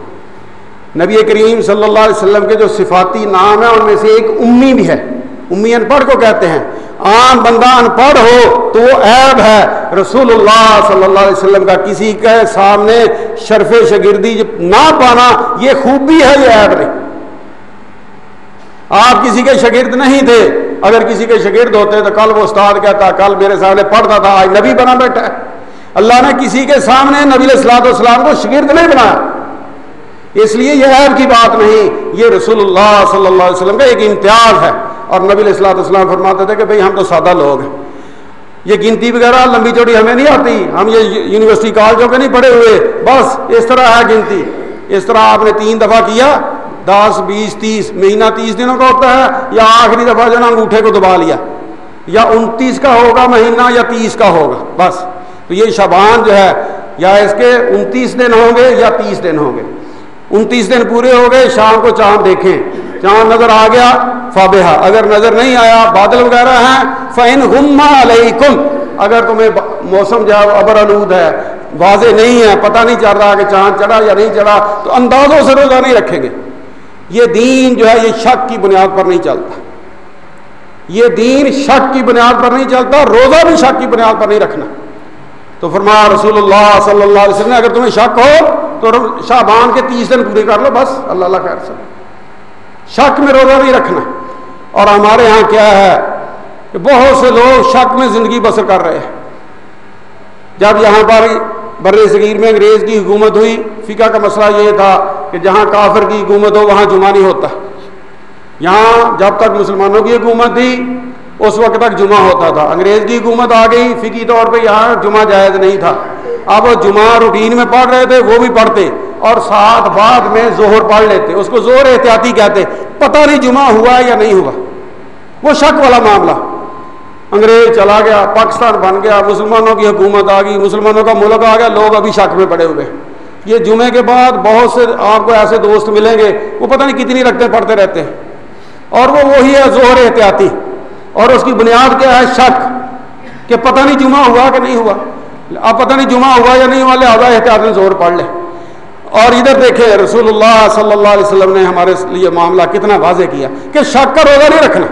Speaker 1: نبی کریم صلی اللہ علیہ وسلم کے جو صفاتی نام ہیں، ان میں سے ایک امی بھی ہے۔ امی ان پڑھ کو کہتے ہیں۔ عام بندہ ان پڑھ ہو تو وہ عیب ہے۔ رسول اللہ صلی اللہ علیہ وسلم کا کسی کے سامنے شرف شگردی نہ پانا، یہ خوبی ہے، یہ عیب نہیں۔ آپ کسی کے شگرد نہیں تھے۔ اگر کسی کے شگرد ہوتے تو کل وہ استاد کہتا، کل میرے سامنے پڑھتا تھا، آج نبی بنا بیٹھا ہے۔ اللہ نے کسی کے سامنے نبی السلاط والسلام کو شگرد نہیں بنایا۔ اس لیے یہ عیب کی بات نہیں، یہ رسول اللہ صلی اللہ علیہ وسلم کا ایک امتیاز ہے۔ اور نبی السلاط والسلام فرماتے تھے کہ بھئی ہم تو سادہ لوگ ہیں۔ یہ گنتی وغیرہ لمبی چوڑی ہمیں نہیں آتی۔ ہم یہ یونیورسٹی کالجوں کے نہیں پڑھے ہوئے۔ بس اس طرح ہے گنتی۔ اس طرح آپ نے تین دفعہ کیا۔ دس، بیس، تیس، مہینہ تیس دنوں کا ہوتا ہے یا آخری دفعہ جو نا انگوٹھے کو دبا لیا۔ یا انتیس کا ہوگا مہینہ یا تیس کا ہوگا۔ بس۔ تو یہ شبان جو ہے، یا اس کے انتیس دن ہوں گے یا تیس دن ہوں گے۔ انتیس دن پورے ہو گئے، شام کو چاند دیکھیں۔ چاند نظر آ گیا فابہ اگر نظر نہیں آیا، بادل وغیرہ ہیں فین غما علیکم اگر تمہیں موسم جو ہے ابر آلود ہے، واضح نہیں ہے، پتہ نہیں چل رہا کہ چاند چڑھا یا نہیں چڑھا، تو اندازوں سے روزہ نہیں رکھیں گے۔ یہ دین جو ہے، یہ شک کی بنیاد پر نہیں چلتا۔ یہ دین شک کی بنیاد پر نہیں چلتا، روزہ بھی شک کی بنیاد پر نہیں رکھنا۔ تو فرمایا رسول اللہ صلی اللہ علیہ وسلم اگر تمہیں شک ہو، تو شابان کے تیس دن پورے کر لو، بس۔ اللہ اللہ خیر سے۔ شک میں روزہ نہیں رکھنا۔ اور ہمارے ہاں کیا ہے کہ بہت سے لوگ شک میں زندگی بسر کر رہے ہیں۔ جب یہاں پر بر صغیر میں انگریز کی حکومت ہوئی، فقہ کا مسئلہ یہ تھا کہ جہاں کافر کی حکومت ہو، وہاں جمعہ نہیں ہوتا۔ یہاں جب تک مسلمانوں کی حکومت تھی، اس وقت تک جمعہ ہوتا تھا۔ انگریز کی حکومت آ گئی، فقی طور پہ یہاں جمعہ جائز نہیں تھا۔ اب وہ جمعہ روٹین میں پڑھ رہے تھے، وہ بھی پڑھتے۔ اور ساتھ بعد میں زہر پڑھ لیتے۔ اس کو زہر احتیاطی کہتے۔ پتہ نہیں جمعہ ہوا یا نہیں ہوا۔ وہ شک والا معاملہ۔ انگریز چلا گیا، پاکستان بن گیا، مسلمانوں کی حکومت آ گئی، مسلمانوں کا ملک آ گیا، لوگ ابھی شک میں پڑے ہوئے۔ یہ جمعے کے بعد بہت سے آپ کو ایسے دوست ملیں گے، وہ پتہ نہیں کتنی رکھتے پڑھتے رہتے۔ ہیں اور وہ وہی ہے زہر احتیاطی۔ اور اس کی بنیاد کیا ہے؟ شک۔ کہ پتہ نہیں جمعہ ہوا کہ نہیں ہوا۔ اب پتہ نہیں جمعہ ہوا یا نہیں ہوا لہٰذا احتیاط زور پڑھ لے۔ اور ادھر دیکھیں، رسول اللہ صلی اللہ علیہ وسلم نے ہمارے لیے معاملہ کتنا واضح کیا کہ شک کا روزہ نہیں رکھنا۔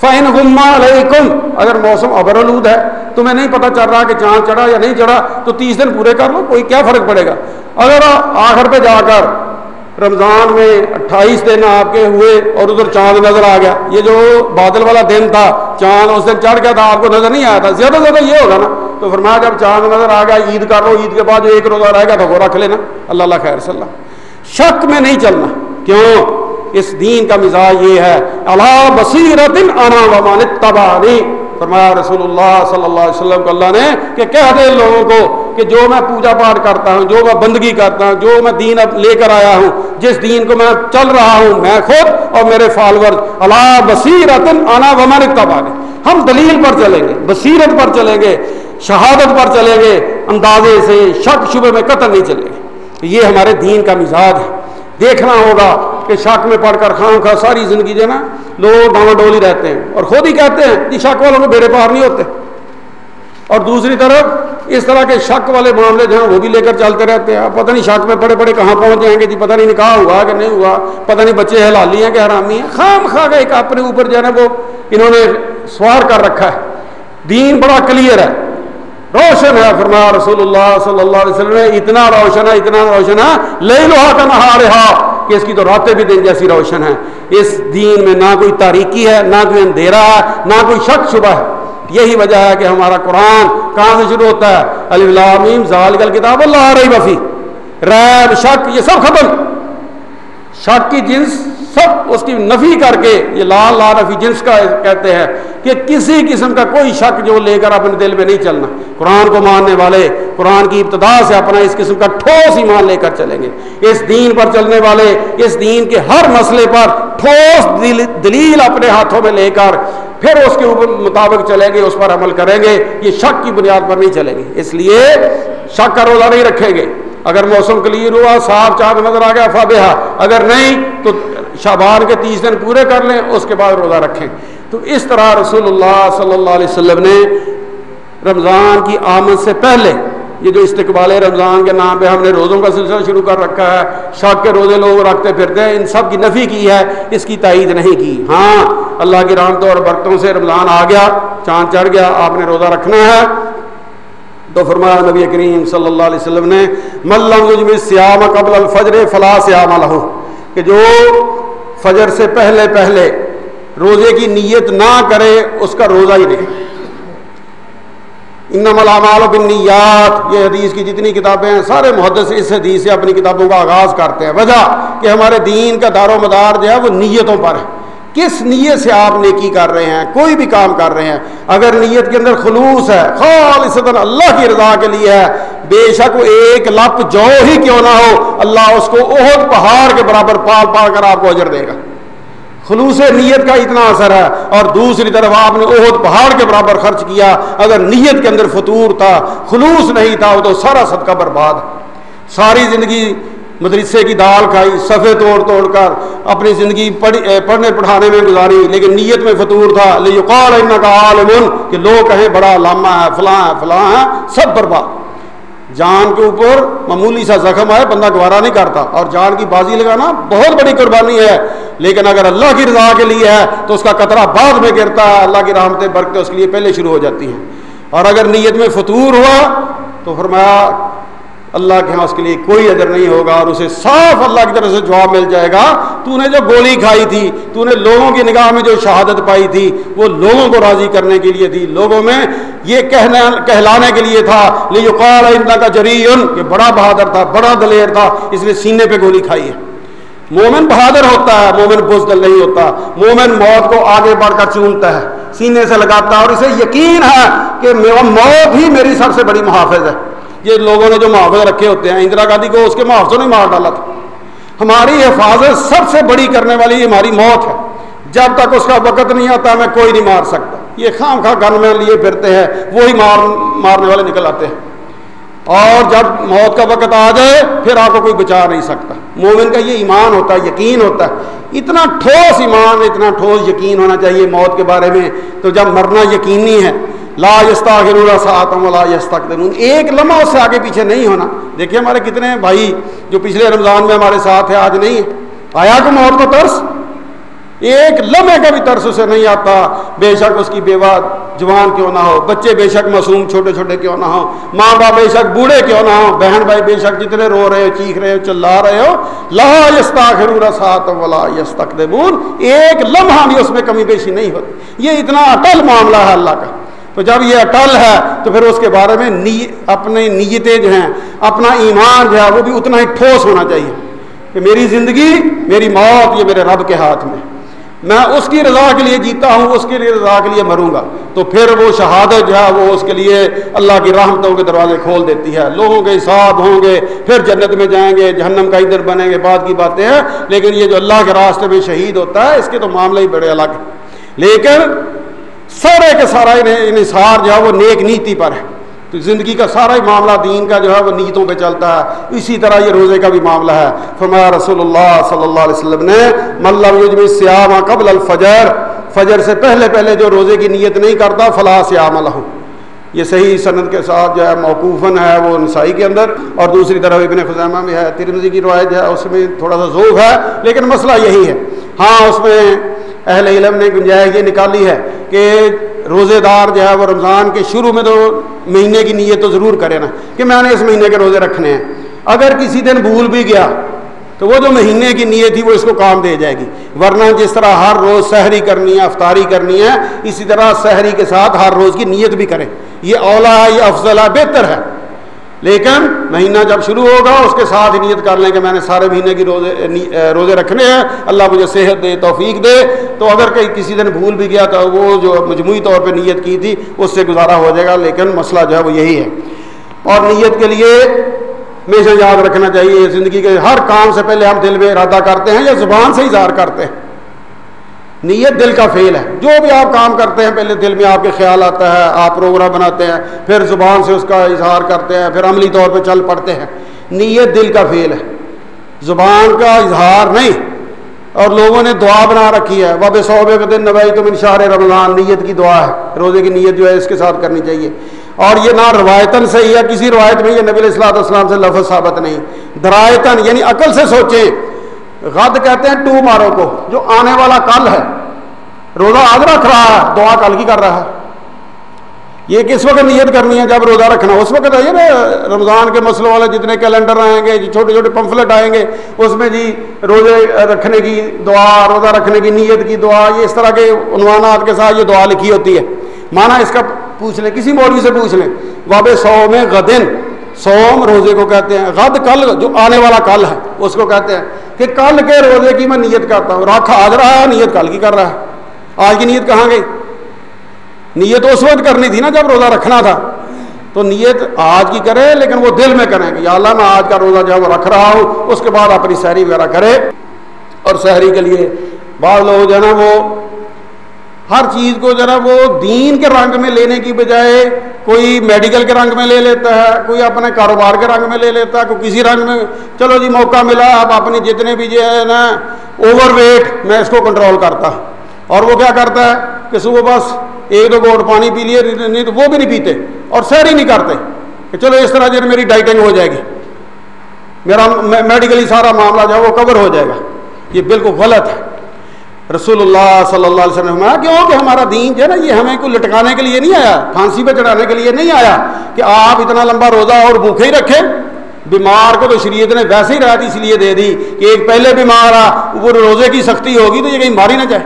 Speaker 1: فائن غما علیکم اگر موسم ابرالود ہے، تمہیں نہیں پتہ چل رہا کہ چاند چڑھا یا نہیں چڑھا، تو تیس دن پورے کر لو، کوئی کیا فرق پڑے گا؟ اگر آخر پہ جا کر رمضان میں اٹھائیس دن آپ کے ہوئے اور ادھر چاند نظر آ گیا، یہ جو بادل والا دن تھا، چاند اس دن چڑھ گیا تھا، آپ کو نظر نہیں آیا تھا، زیادہ سے زیادہ یہ ہوگا نا۔ تو فرمایا جب چاند نظر آ گیا، عید کر لو، عید کے بعد جو ایک روزہ رہے گا تو وہ رکھ لینا۔ اللہ اللہ خیر صلی اللہ۔ شک میں نہیں چلنا۔ کیوں؟ اس دین کا مزاج یہ ہے۔ اللہ بصیرت انا ومان تبانی فرمایا رسول اللہ صلی اللہ علیہ وسلم کو اللہ نے کہ کہہ دے لوگوں کو کہ جو میں پوجا پاٹ کرتا ہوں، جو میں بندگی کرتا ہوں، جو میں دین اب لے کر آیا ہوں، جس دین کو میں چل رہا ہوں، میں خود اور میرے فالور اللہ بصیرت انا ومان تبانی ہم دلیل پر چلیں گے، بصیرت پر چلیں گے۔ شہادت پر چلیں گے اندازے سے شک شبے میں قتل نہیں چلیں گے یہ ہمارے دین کا مزاج ہے۔ دیکھنا ہوگا کہ شک میں پڑھ کر خواہ خواہ ساری زندگی جو ہے نا، لوگ ڈاما ڈولی رہتے ہیں۔ اور خود ہی کہتے ہیں کہ شک والوں کو بیڑے پار نہیں ہوتے۔ اور دوسری طرف اس طرح کے شک والے معاملے جو ہیں، وہ بھی لے کر چلتے رہتے ہیں۔ پتہ نہیں شک میں پڑے پڑے کہاں پہنچ جائیں گے جی پتہ نہیں نکاح ہوا کہ نہیں ہوا۔ پتہ نہیں بچے حلالی ہیں کہ حرامی ہیں۔ خام خواہ کا ایک اپنے اوپر جو ہے نا، وہ انہوں نے سوار کر رکھا ہے۔ دین بڑا کلیئر ہے۔ روشن ہے۔ فرمایا رسول اللہ صلی اللہ علیہ وسلم نے اتنا روشن ہے، اتنا روشن ہے۔ لے لوہا کا نہا کہ اس کی تو راتیں بھی دن جیسی روشن ہے اس دین میں نہ کوئی تاریکی ہے، نہ کوئی اندھیرا ہے، نہ کوئی شک شبہ ہے۔ یہی وجہ ہے کہ ہمارا قرآن کہاں سے شروع ہوتا ہے؟ علی العالمین ظال کتاب اللہ رہی وفی۔ ریب، شک، یہ سب ختم۔ شک کی جنس سب اس کی نفی کر کے، یہ لال لال نفی جنس کا کہتے ہیں کہ کسی قسم کا کوئی شک جو لے کر اپنے دل میں نہیں چلنا۔ قرآن کو ماننے والے، قرآن کی ابتدا سے اپنا اس قسم کا ٹھوس ایمان لے کر چلیں گے۔ اس دین پر چلنے والے، اس دین کے ہر مسئلے پر ٹھوس دلیل اپنے ہاتھوں میں لے کر پھر اس کے اوپر مطابق چلیں گے، اس پر عمل کریں گے۔ یہ شک کی بنیاد پر نہیں چلیں گے۔ اس لیے شک کا روزہ نہیں رکھیں گے۔ اگر موسم کلیئر ہوا صاف چاند نظر آ گیا فابہ اگر نہیں، تو شابان کے تیس دن پورے کر لیں، اس کے بعد روزہ رکھیں۔ تو اس طرح رسول اللہ صلی اللہ علیہ وسلم نے رمضان کی آمد سے پہلے، یہ جو استقبال رمضان کے نام پہ ہم نے روزوں کا سلسلہ شروع کر رکھا ہے شاک کے روزے لوگ رکھتے پھرتے ہیں، ان سب کی نفی کی ہے، اس کی تائید نہیں کی۔ ہاں اللہ کی رحمتوں اور برتوں سے رمضان آ گیا، چاند چڑھ گیا، آپ نے روزہ رکھنا ہے۔ تو فرمایا نبی کریم صلی اللہ علیہ وسلم نے ملم سیام قبل الفجر فلا سیام لہو کہ جو فجر سے پہلے پہلے روزے کی نیت نہ کرے، اس کا روزہ ہی نہیں۔ ان ملامال بن یہ حدیث کی جتنی کتابیں ہیں، سارے محدث اس حدیث سے اپنی کتابوں کا آغاز کرتے ہیں۔ وجہ کہ ہمارے دین کا دار و مدار جو ہے، وہ نیتوں پر ہے۔ کس نیت سے آپ نیکی کر رہے ہیں؟ کوئی بھی کام کر رہے ہیں۔ اگر نیت کے اندر خلوص ہے، خالص اللہ کی رضا کے لیے ہے، بے شک وہ ایک لپ جو ہی کیوں نہ ہو، اللہ اس کو اہد پہاڑ کے برابر پال پال کر آپ کو اجر دے گا۔ خلوص نیت کا اتنا اثر ہے۔ اور دوسری طرف آپ نے اہد پہاڑ کے برابر خرچ کیا۔ اگر نیت کے اندر فطور تھا، خلوص نہیں تھا، وہ تو سارا صدقہ برباد۔ ساری زندگی مدرسے کی دال کھائی صفے توڑ توڑ کر اپنی زندگی پڑھنے پڑھانے میں گزاری، لیکن نیت میں فطور تھا لیکن کا عالم کہ لوگ کہیں بڑا علامہ ہے، فلاں ہے فلاں ہے، سب برباد۔ جان کے اوپر معمولی سا زخم ہے بندہ گوارا نہیں کرتا۔ اور جان کی بازی لگانا بہت بڑی قربانی ہے۔ لیکن اگر اللہ کی رضا کے لیے ہے، تو اس کا قطرہ بعد میں گرتا ہے، اللہ کی رحمتیں برکتیں اس کے لیے پہلے شروع ہو جاتی ہیں۔ اور اگر نیت میں فطور ہوا، تو فرمایا اللہ کے ہاں اس کے لیے کوئی ادر نہیں ہوگا اور اسے صاف اللہ کی طرف سے جواب مل جائے گا۔ تو نے جو گولی کھائی تھی تو نے لوگوں کی نگاہ میں جو شہادت پائی تھی، وہ لوگوں کو راضی کرنے کے لیے تھی۔ لوگوں میں یہ کہنے کہلانے کے لیے تھا۔ اتنا کا جرین کہ بڑا بہادر تھا، بڑا دلیر تھا، اس نے سینے پہ گولی کھائی ہے۔ مومن بہادر ہوتا ہے، مومن بزدل نہیں ہوتا۔ مومن موت کو آگے بڑھ کر چونتا ہے، سینے سے لگاتا ہے اور اسے یقین ہے کہ موت ہی میری سب سے بڑی محافظ ہے۔
Speaker 2: یہ لوگوں نے جو محافظ رکھے ہوتے ہیں، اندرا گاندھی کو اس کے محافظوں نے مار ڈالا تھا۔ ہماری حفاظت سب سے بڑی کرنے والی ہماری موت ہے۔ جب تک اس کا وقت نہیں آتا، میں کوئی نہیں مار سکتا۔ یہ خام خواہ گن میں لیے پھرتے ہیں، وہی مار، مارنے والے نکل آتے ہیں۔ اور جب موت کا وقت آ جائے، پھر آپ کو کوئی بچا نہیں سکتا۔ مومن کا یہ ایمان ہوتا ہے، یقین ہوتا ہے۔ اتنا ٹھوس ایمان، اتنا ٹھوس یقین ہونا چاہیے موت کے بارے میں۔ تو جب مرنا یقینی ہے لا یستا ساتم لا یستا ایک لمحہ اس سے آگے پیچھے نہیں ہونا۔ دیکھیے ہمارے کتنے بھائی جو پچھلے رمضان میں ہمارے ساتھ ہے آج نہیں آیا کو موت کو ترس؟ ایک لمحے کا بھی ترس اسے نہیں آتا۔ بے شک اس کی بیوہ جوان کیوں نہ ہو؟ بچے بے شک معصوم، چھوٹے چھوٹے کیوں نہ ہو ماں باپ بے شک بوڑھے کیوں نہ ہو بہن بھائی بے شک جتنے رو رہے ہو، چیخ رہے ہو، چلا رہے ہو، لا یستاخرون سات ولا یستقدمون۔ ایک لمحہ بھی اس میں کمی بیشی نہیں ہوتی۔ یہ اتنا اٹل معاملہ ہے اللہ کا۔ تو جب یہ اٹل ہے تو پھر اس کے بارے میں نی اپنے نیتیں جو ہیں، اپنا ایمان جو ہے وہ بھی اتنا ہی ٹھوس ہونا چاہیے کہ میری زندگی، میری موت یہ میرے رب کے ہاتھ میں۔ میں اس کی رضا کے لیے جیتا ہوں، اس کے لیے رضا کے لیے مروں گا۔ تو پھر وہ شہادت جو ہے وہ اس کے لیے اللہ کی رحمتوں کے دروازے کھول دیتی ہے۔ لوگوں کے حساب ہوں گے، پھر جنت میں جائیں گے، جہنم کا ادھر بنیں گے، بعد کی باتیں ہیں۔ لیکن یہ جو اللہ کے راستے میں شہید ہوتا ہے، اس کے تو معاملہ ہی بڑے الگ ہیں۔ لیکن سارے کے سارا انحصار جو ہے وہ نیک نیتی پر ہے۔ تو زندگی کا سارا ہی معاملہ دین کا جو ہے وہ نیتوں پہ چلتا ہے۔ اسی طرح یہ روزے کا بھی معاملہ ہے۔ فرمایا رسول اللہ صلی اللہ علیہ وسلم نے ملب سیام قبل الفجر، فجر سے پہلے پہلے جو روزے کی نیت نہیں کرتا فلاح سیام الح یہ صحیح صنعت کے ساتھ جو ہے موقوفاً ہے وہ نسائی کے اندر۔ اور دوسری طرف ابن خزامہ میں ہے ترمزی کی روایت ہے، اس میں تھوڑا سا ذوق ہے، لیکن مسئلہ یہی ہے۔ ہاں اس میں اہل علم نے گنجائش یہ نکالی ہے کہ روزے دار جو ہے وہ رمضان کے شروع میں تو مہینے کی نیت تو ضرور کرے نا کہ میں نے اس مہینے کے روزے رکھنے ہیں۔ اگر کسی دن بھول بھی گیا تو وہ جو مہینے کی نیت تھی وہ اس کو کام دے جائے گی۔ ورنہ جس طرح ہر روز سحری کرنی ہے، افطاری کرنی ہے، اسی طرح سحری کے ساتھ ہر روز کی نیت بھی کرے۔ یہ اولا ہے یہ افضل ہے، بہتر ہے۔ لیکن مہینہ جب شروع ہوگا اس کے ساتھ نیت کر لیں کہ میں نے سارے مہینے کی روزے روزے رکھنے ہیں۔ اللہ مجھے صحت دے، توفیق دے۔ تو اگر کہیں کسی دن بھول بھی گیا تو وہ جو مجموعی طور پہ نیت کی تھی، اس سے گزارا ہو جائے گا۔ لیکن مسئلہ جو ہے وہ یہی ہے۔ اور نیت کے لیے ہمیشہ یاد رکھنا چاہیے زندگی کے ہر کام سے پہلے ہم دل میں ارادہ کرتے ہیں یا زبان سے اظہار کرتے ہیں۔ نیت دل کا فیل ہے۔ جو بھی آپ کام کرتے ہیں، پہلے دل میں آپ کے خیال آتا ہے، آپ پروگرام بناتے ہیں، پھر زبان سے اس کا اظہار کرتے ہیں، پھر عملی طور پہ چل پڑتے ہیں۔ نیت دل کا فیل ہے۔ زبان کا اظہار نہیں۔ اور لوگوں نے دعا بنا رکھی ہے۔ وب صوبے کے دن نبائی تم انشار رمضان۔ نیت کی دعا ہے۔ روزے کی نیت جو ہے، اس کے ساتھ کرنی چاہیے۔ اور یہ نہ روایتاً صحیح ہے، کسی روایت میں یہ نبی السلاۃ السلام سے لفظ ثابت نہیں۔ درایتاً یعنی عقل سے سوچیں۔ غد کہتے ہیں ٹو مارو کو، جو آنے والا کل ہے۔ روزہ آج رکھ رہا ہے، دعا کل کی کر رہا ہے۔ یہ کس وقت نیت کرنی ہے جب روزہ رکھنا؟ اس وقت آئیے نا، رمضان کے مسئلوں والے جتنے کیلنڈر آئیں گے چھوٹے چھوٹے پمفلٹ آئیں گے، اس میں جی روزے رکھنے کی دعا، روزہ رکھنے کی نیت کی دعا، یہ اس طرح کے عنوانات کے ساتھ یہ دعا لکھی ہوتی ہے۔ مانا اس کا پوچھ لیں، کسی مولوی سے پوچھ لیں واب سو میں غدن۔ سوم روزے کو کہتے ہیں، غد کل جو آنے والا کل ہے، اس کو کہتے ہیں کہ کل کے روزے کی میں نیت کرتا ہوں۔ رکھ، آج رہا ہے، نیت کل کی کر رہا ہے۔ آج کی نیت کہاں گئی؟ نیت اس وقت کرنی تھی نا جب روزہ رکھنا تھا۔ تو نیت آج کی کرے، لیکن وہ دل میں کریں کہ یا اللہ، میں آج کا روزہ جو ہے وہ رکھ رہا ہوں۔ اس کے بعد اپنی سحری وغیرہ کرے۔ اور سحری کے لیے بعض لوگ جو ہے نا وہ ہر چیز کو ذرا وہ دین کے رنگ میں لینے کی بجائے کوئی میڈیکل کے رنگ میں لے لیتا ہے، کوئی اپنے کاروبار کے رنگ میں لے لیتا ہے، کوئی کسی رنگ میں۔ چلو جی موقع ملا، اب اپنی جتنے بھی جو ہے نا اوور ویٹ میں اس کو کنٹرول کرتا۔ اور وہ کیا کرتا ہے کہ صبح بس ایک دو گوٹ پانی پی لیے، نہیں تو وہ بھی نہیں پیتے اور سیر ہی نہیں کرتے۔ کہ چلو اس طرح جو میری ڈائٹنگ ہو جائے گی۔ میرا میڈیکلی سارا معاملہ جو ہے وہ کور ہو جائے گا۔ یہ بالکل غلط ہے۔ رسول اللہ صلی اللہ علیہ وسلم کیوں کہ ہمارا دین جو ہے نا، یہ ہمیں کوئی لٹکانے کے لیے نہیں آیا، پھانسی پہ چڑھانے کے لیے نہیں آیا کہ آپ اتنا لمبا روزہ اور بھوکے ہی رکھے۔ بیمار کو تو شریعت نے ویسے ہی رہتی اس لیے دے دی کہ ایک پہلے بیمار آ، وہ روزے کی سختی ہوگی تو یہ کہیں ماری نہ جائے۔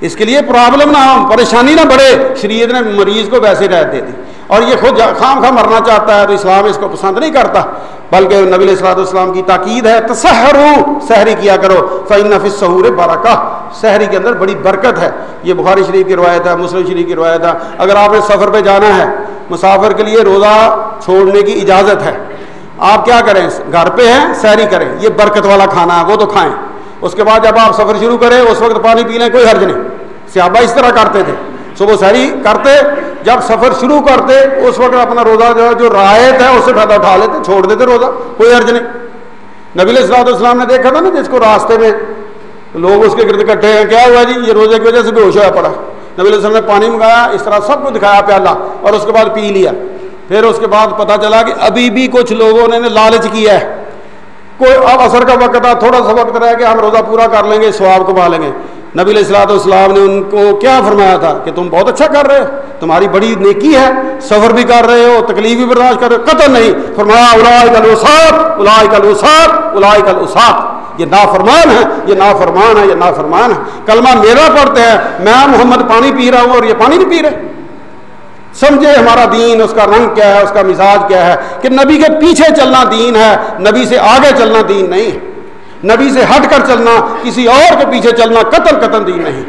Speaker 2: اس کے لیے پرابلم نہ ہو، پریشانی نہ بڑھے شریعت نے مریض کو ویسے رہ دے دی۔ اور یہ خود خام خواہ مرنا چاہتا ہے تو اسلام اس کو پسند نہیں کرتا۔ بلکہ نبی السلاط اسلام کی تاکید ہے تصہر سحری کیا کرو فعین نفس سہور برکہ سحری کے اندر بڑی برکت ہے۔ یہ بخاری شریف کی روایت ہے، مسلم شریف کی روایت ہے۔ اگر آپ نے سفر پہ جانا ہے، مسافر کے لیے روزہ چھوڑنے کی اجازت ہے۔ آپ کیا کریں؟ گھر پہ ہیں، سحری کریں۔ یہ برکت والا کھانا ہے، وہ تو کھائیں۔ اس کے بعد جب آپ سفر شروع کریں، اس وقت پانی پی لیں کوئی حرج نہیں۔ صحابہ اس طرح کرتے تھے۔ صبح سحری کرتے، جب سفر شروع کرتے، اس وقت اپنا روزہ جو جو رایت ہے اسے فائدہ اٹھا لیتے، چھوڑ دیتے روزہ، کوئی حرج نہیں۔ نبی السلاط اسلام نے دیکھا تھا نا جس کو راستے میں لوگ اس کے گرد کٹھے ہیں، کیا ہوا جی؟ یہ روزے کی وجہ سے بے ہوش ہوا پڑا۔ نبی علیہ السلام نے پانی منگایا، اس طرح سب کو دکھایا پیالہ اور اس کے بعد پی لیا۔ پھر اس کے بعد پتہ چلا کہ ابھی بھی کچھ لوگوں نے لالچ کیا ہے۔ کوئی اب اثر کا وقت تھا، تھوڑا سا وقت رہ کہ ہم روزہ پورا کر لیں گے سواب کو پا لیں گے۔ نبی علیہ السلاۃ والسلام نے ان کو کیا فرمایا تھا کہ تم بہت اچھا کر رہے ہو، تمہاری بڑی نیکی ہے سفر بھی کر رہے ہو، تکلیف بھی برداشت کر رہے ہو، قتل نہیں۔ فرمایا الائی کل وسعت الائی کل وسعت الائی کل وسعت یہ نافرمان ہے یہ نافرمان ہے یہ نافرمان ہے کلمہ میرا پڑھتے ہیں، میں محمد پانی پی رہا ہوں اور یہ پانی نہیں پی رہے۔ سمجھے، ہمارا دین، اس کا رنگ کیا ہے، اس کا مزاج کیا ہے کہ نبی کے پیچھے چلنا دین ہے، نبی سے آگے چلنا دین نہیں ہے۔ نبی سے ہٹ کر چلنا، کسی اور کے پیچھے چلنا قتل قتل دین نہیں۔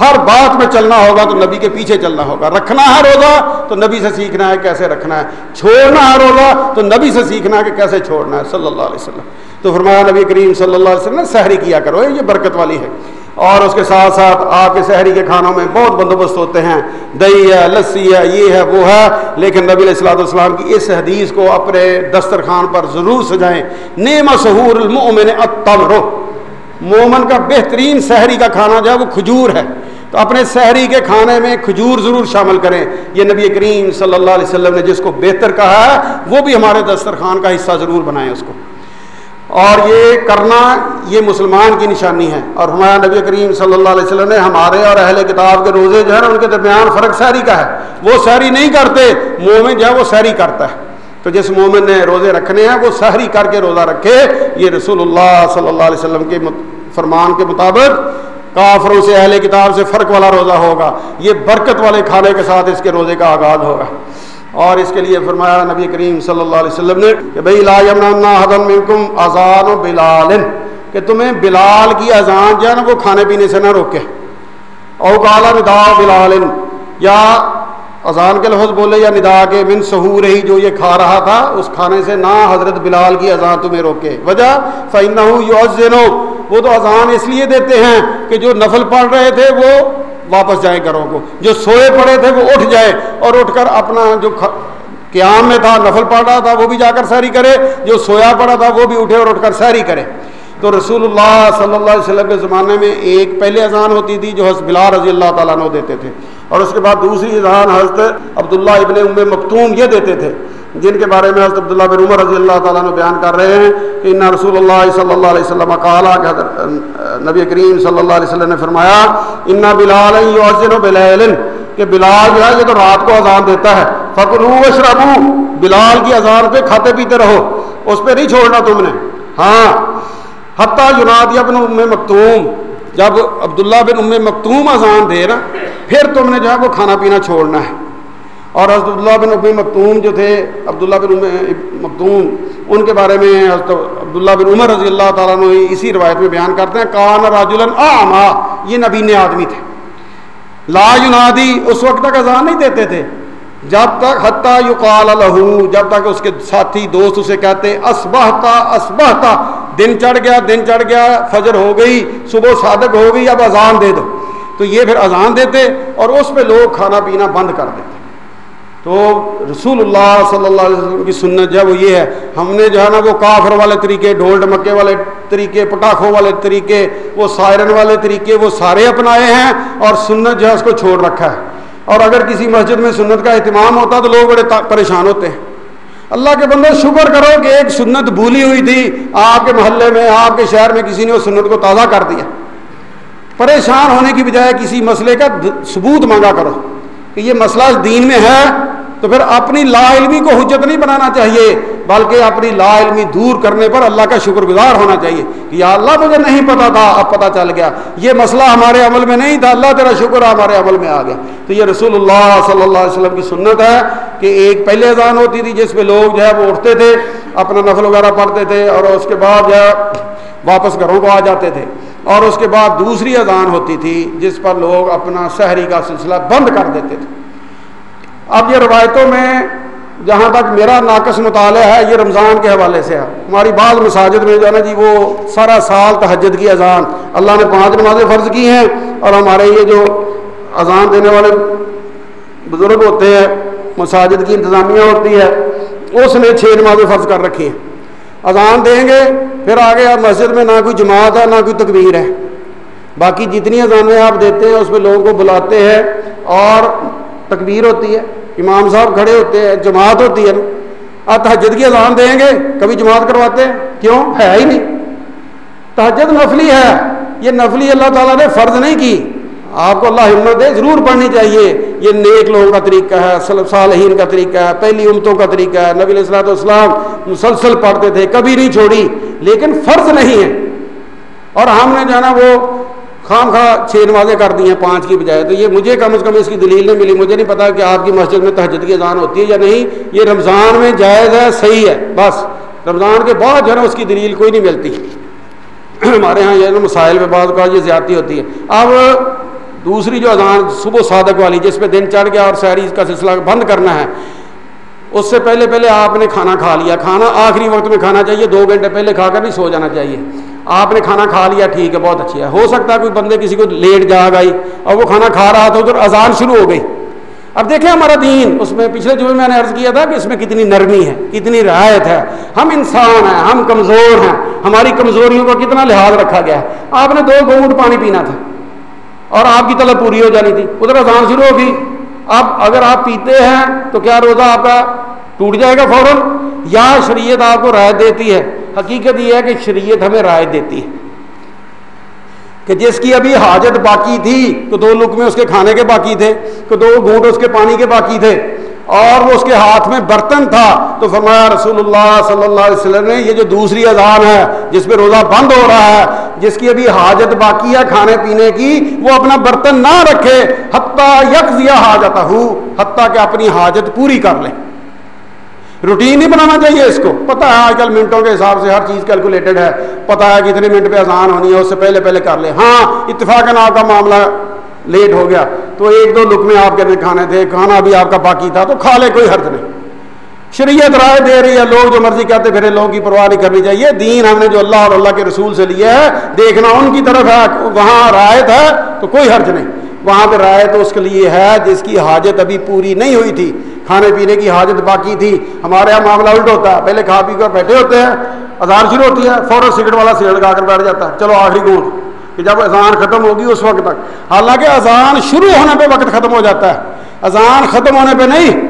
Speaker 2: ہر بات میں چلنا ہوگا تو نبی کے پیچھے چلنا ہوگا۔ رکھنا ہے روزہ تو نبی سے سیکھنا ہے کیسے رکھنا ہے۔ چھوڑنا ہے روزہ تو نبی سے سیکھنا ہے کہ کیسے چھوڑنا ہے۔ صلی اللہ علیہ وسلم۔ تو فرمایا نبی کریم صلی اللہ علیہ وسلم سحری کیا کرو، یہ برکت والی ہے۔ اور اس کے ساتھ ساتھ آپ کے شہری کے کھانوں میں بہت بندوبست ہوتے ہیں۔ دہی ہے، لسی ہے، یہ ہے، وہ ہے۔ لیکن نبی علیہ السلاۃ والسلام کی اس حدیث کو اپنے دسترخوان پر ضرور سجائیں۔ نیم سہور المؤمن التمر مومن کا بہترین شہری کا کھانا جو ہے وہ کھجور ہے۔ تو اپنے شہری کے کھانے میں کھجور ضرور شامل کریں۔ یہ نبی کریم صلی اللہ علیہ وسلم نے جس کو بہتر کہا ہے، وہ بھی ہمارے دسترخوان کا حصہ ضرور بنائیں اس کو۔ اور یہ کرنا یہ مسلمان کی نشانی ہے۔ اور ہمارا نبی کریم صلی اللہ علیہ وسلم نے ہمارے اور اہل کتاب کے روزے جو ہے نا، ان کے درمیان فرق سحری کا ہے۔ وہ سحری نہیں کرتے، مومن جو ہے وہ سحری کرتا ہے۔ تو جس مومن نے روزے رکھنے ہیں، وہ سحری کر کے روزہ رکھے۔ یہ رسول اللہ صلی اللہ علیہ وسلم کے فرمان کے مطابق کافروں سے، اہل کتاب سے فرق والا روزہ ہوگا۔ یہ برکت والے کھانے کے ساتھ اس کے روزے کا آغاز ہوگا۔ اور اس کے لیے فرمایا نبی کریم صلی اللہ علیہ وسلم نے کہ بھائی لا حدن منکم اذان و بلال کہ تمہیں بلال کی اذان جو ہے نا وہ کھانے پینے سے نہ روکے۔ او کالا ندا بلال یا اذان کے لفظ بولے یا ندا کے من سہور ہی جو یہ کھا رہا تھا اس کھانے سے نہ حضرت بلال کی اذان تمہیں روکے۔ وجہ فعین وہ تو اذان اس لیے دیتے ہیں کہ جو نفل پڑھ رہے تھے وہ واپس جائیں گھروں کو۔ جو سوئے پڑے تھے وہ اٹھ جائے اور اٹھ کر اپنا جو قیام میں تھا، نفل پڑھ رہا تھا وہ بھی جا کر سحری کرے۔ جو سویا پڑا تھا وہ بھی اٹھے اور اٹھ کر سحری کرے۔ تو رسول اللہ صلی اللہ علیہ وسلم کے زمانے میں ایک پہلے اذان ہوتی تھی جو حضرت بلال رضی اللہ تعالیٰ نے دیتے تھے۔ اور اس کے بعد دوسری اذان حضرت عبداللہ ابن ام مکتوم یہ دیتے تھے۔ جن کے بارے میں حضرت عبداللہ بن عمر رضی اللہ تعالیٰ نے بیان کر رہے ہیں کہ ان رسول اللہ صلی اللہ علیہ وسلم کالا کہ نبی کریم صلی اللہ علیہ وسلم نے فرمایا انا بلال و بلال کہ بلال جو ہے، یہ تو رات کو اذان دیتا ہے۔ فکرو و بلال کی اذان پہ کھاتے پیتے رہو۔ اس پہ نہیں چھوڑنا تم نے۔ ہاں حتیٰ جناد ابن ام مکتوم، جب عبداللہ بن ام مکتوم اذان دے نا پھر تم نے جو ہے، وہ کھانا پینا چھوڑنا ہے۔ اور حضرت عبداللہ بن ابی مکتوم جو تھے، عبداللہ بن مکتوم، ان کے بارے میں حضرت عبداللہ بن عمر رضی اللہ تعالیٰ نے اسی روایت میں بیان کرتے ہیں، کان راج آما یہ نبین آدمی تھے۔ لا ینادی، اس وقت تک اذان نہیں دیتے تھے۔ جب تک، حتیٰ یقال لہو، جب تک اس کے ساتھی دوست اسے کہتے اسبہتا اسبہتا دن چڑھ گیا، دن چڑھ گیا، فجر ہو گئی، صبح صادق ہو گئی، اب اذان دے دو۔ تو یہ پھر اذان دیتے اور اس پہ لوگ کھانا پینا بند کر دیتے۔ تو رسول اللہ صلی اللہ علیہ وسلم کی سنت جو ہے وہ یہ ہے۔ ہم نے جو ہے نا وہ کافر والے طریقے، ڈھول ڈمکے والے طریقے، پٹاخوں والے طریقے، وہ سائرن والے طریقے، وہ سارے اپنائے ہیں اور سنت جو ہے اس کو چھوڑ رکھا ہے۔ اور اگر کسی مسجد میں سنت کا اہتمام ہوتا تو لوگ بڑے پریشان ہوتے ہیں۔ اللہ کے بندے شکر کرو کہ ایک سنت بھولی ہوئی تھی۔ آپ کے محلے میں، آپ کے شہر میں کسی نے اس سنت کو تازہ کر دیا۔ پریشان ہونے کی بجائے کسی مسئلے کا ثبوت مانگا کرو کہ یہ مسئلہ دین میں ہے۔ تو پھر اپنی لا علمی کو حجت نہیں بنانا چاہیے، بلکہ اپنی لا علمی دور کرنے پر اللہ کا شکر گزار ہونا چاہیے کہ یا اللہ مجھے نہیں پتا تھا، اب پتا چل گیا۔ یہ مسئلہ ہمارے عمل میں نہیں تھا، اللہ تیرا شکر ہمارے عمل میں آ گیا۔ تو یہ رسول اللہ صلی اللہ علیہ وسلم کی سنت ہے کہ ایک پہلے اذان ہوتی تھی جس میں لوگ جو ہے وہ اٹھتے تھے، اپنا نفل وغیرہ پڑھتے تھے اور اس کے بعد جو ہے واپس گھروں کو آ جاتے تھے۔ اور اس کے بعد دوسری اذان ہوتی تھی جس پر لوگ اپنا شہری کا سلسلہ بند کر دیتے تھے۔ اب یہ روایتوں میں جہاں تک میرا ناقص مطالعہ ہے، یہ رمضان کے حوالے سے ہے۔ ہماری بعض مساجد میں جو ہے نا جی وہ سارا سال تہجد کی اذان، اللہ نے پانچ نمازیں فرض کی ہیں اور ہمارے یہ جو اذان دینے والے بزرگ ہوتے ہیں، مساجد کی انتظامیہ ہوتی ہے، اس نے چھ نمازیں فرض کر رکھی ہیں۔ اذان دیں گے، پھر آگے آپ مسجد میں نہ کوئی جماعت ہے، نہ کوئی تکبیر ہے۔ باقی جتنی اذانیں آپ دیتے ہیں، اس میں لوگوں کو بلاتے ہیں اور تکبیر ہوتی ہے، امام صاحب کھڑے ہوتے ہیں، جماعت ہوتی ہے نا۔ آپ تحجد کی اذان دیں گے، کبھی جماعت کرواتے ہیں۔ کیوں؟ ہے ہی نہیں۔ تحجد نفلی ہے۔ یہ نفلی اللہ تعالیٰ نے فرض نہیں کی۔ آپ کو اللہ ہمت دے، ضرور پڑھنی چاہیے۔ یہ نیک لوگوں کا طریقہ ہے صالحین کا طریقہ ہے، پہلی امتوں کا طریقہ ہے۔ نبی السلاۃ والسلام مسلسل پڑھتے تھے، کبھی نہیں چھوڑی، لیکن فرض نہیں ہے۔ اور ہم نے جو ہے نا وہ خام خواہ چھ نمازیں کر دی ہیں، پانچ کی بجائے۔ تو یہ مجھے کم از کم اس کی دلیل نہیں ملی۔ مجھے نہیں پتا کہ آپ کی مسجد میں تہجد کی اذان ہوتی ہے یا نہیں۔ یہ رمضان میں جائز ہے، صحیح ہے، بس۔ رمضان کے بعد جو ہے نا، اس کی دلیل کوئی نہیں ملتی۔ ہمارے یہاں یہ مسائل میں بعض کا یہ زیادتی ہوتی ہے۔ اب دوسری جو اذان صبح صادق والی، جس پہ دن چڑھ گیا اور سحری کا سلسلہ بند کرنا ہے، اس سے پہلے پہلے آپ نے کھانا کھا لیا۔ کھانا آخری وقت میں کھانا چاہیے، دو گھنٹے پہلے کھا کر نہیں سو جانا چاہیے۔ آپ نے کھانا کھا لیا، ٹھیک ہے، بہت اچھی ہے۔ ہو سکتا ہے کوئی بندے کسی کو لیٹ جاگ آئی اور وہ کھانا کھا رہا تھا، ادھر اذان شروع ہو گئی۔ اب دیکھیں ہمارا دین، اس میں پچھلے جو میں نے عرض کیا تھا کہ اس میں کتنی نرمی ہے، کتنی رعایت ہے۔ ہم انسان ہیں، ہم کمزور ہیں، ہماری کمزوریوں کا کتنا لحاظ رکھا گیا ہے۔ آپ نے دو گھونٹ پانی پینا تھا اور آپ کی طلب پوری ہو جانی تھی۔ ادھر اذان شروع ہوگی اب اگر آپ پیتے ہیں تو کیا روزہ آپ کا ٹوٹ جائے گا فوراً؟ یا شریعت آپ کو رائے دیتی ہے۔ حقیقت یہ ہے کہ شریعت ہمیں رائے دیتی ہے کہ جس کی ابھی حاجت باقی تھی کہ دو لک میں اس کے کھانے کے باقی تھے کہ دو گھونٹ اس کے پانی کے باقی تھے، اور وہ اس کے ہاتھ میں برتن تھا، تو فرمایا رسول اللہ صلی اللہ علیہ وسلم نے، یہ جو دوسری اذان ہے، جس پہ روزہ بند ہو رہا ہے، جس کی ابھی حاجت باقی ہے کھانے پینے کی، وہ اپنا برتن نہ رکھے، حتیٰ یک دیا حاجت ہوں حتیٰ کہ اپنی حاجت پوری کر لیں روٹین نہیں بنانا چاہیے اس کو۔ پتہ ہے آج کل منٹوں کے حساب سے ہر چیز کیلکولیٹڈ ہے۔ پتہ ہے کہ اتنے منٹ پہ اذان ہونی ہے، اس سے پہلے پہلے کر لیں۔ ہاں اتفاق آپ کا معاملہ لیٹ ہو گیا۔ تو ایک دو لک میں آپ کے کھانے تھے، کھانا بھی آپ کا باقی تھا، تو کھا لے کوئی حرض نہیں۔ شریعت رائے دے رہی ہے، لوگ جو مرضی کہتے پھر لوگوں کی پرواہ نہیں کرنی چاہیے۔ دین ہم نے جو اللہ اور اللہ کے رسول سے لیا ہے دیکھنا ان کی طرف ہے، وہاں رائت ہے تو کوئی حرج نہیں۔ وہاں پہ رائے تو اس کے لیے ہے، جس کی حاجت ابھی پوری نہیں ہوئی تھی۔ کھانے پینے کی حاجت باقی تھی۔ ہمارے یہاں معاملہ الٹ ہوتا ہے۔ پہلے کھا پی کر بیٹھے ہوتے ہیں۔ اذان شروع ہوتی ہے، فوراً سگریٹ والا سگریٹ لگا کر بیٹھ جاتا ہے۔ چلو آخری گونٹ کہ جب اذان ختم ہوگی اس وقت تک۔ حالانکہ اذان شروع ہونے پہ وقت ختم ہو جاتا ہے۔ اذان ختم ہونے پہ نہیں۔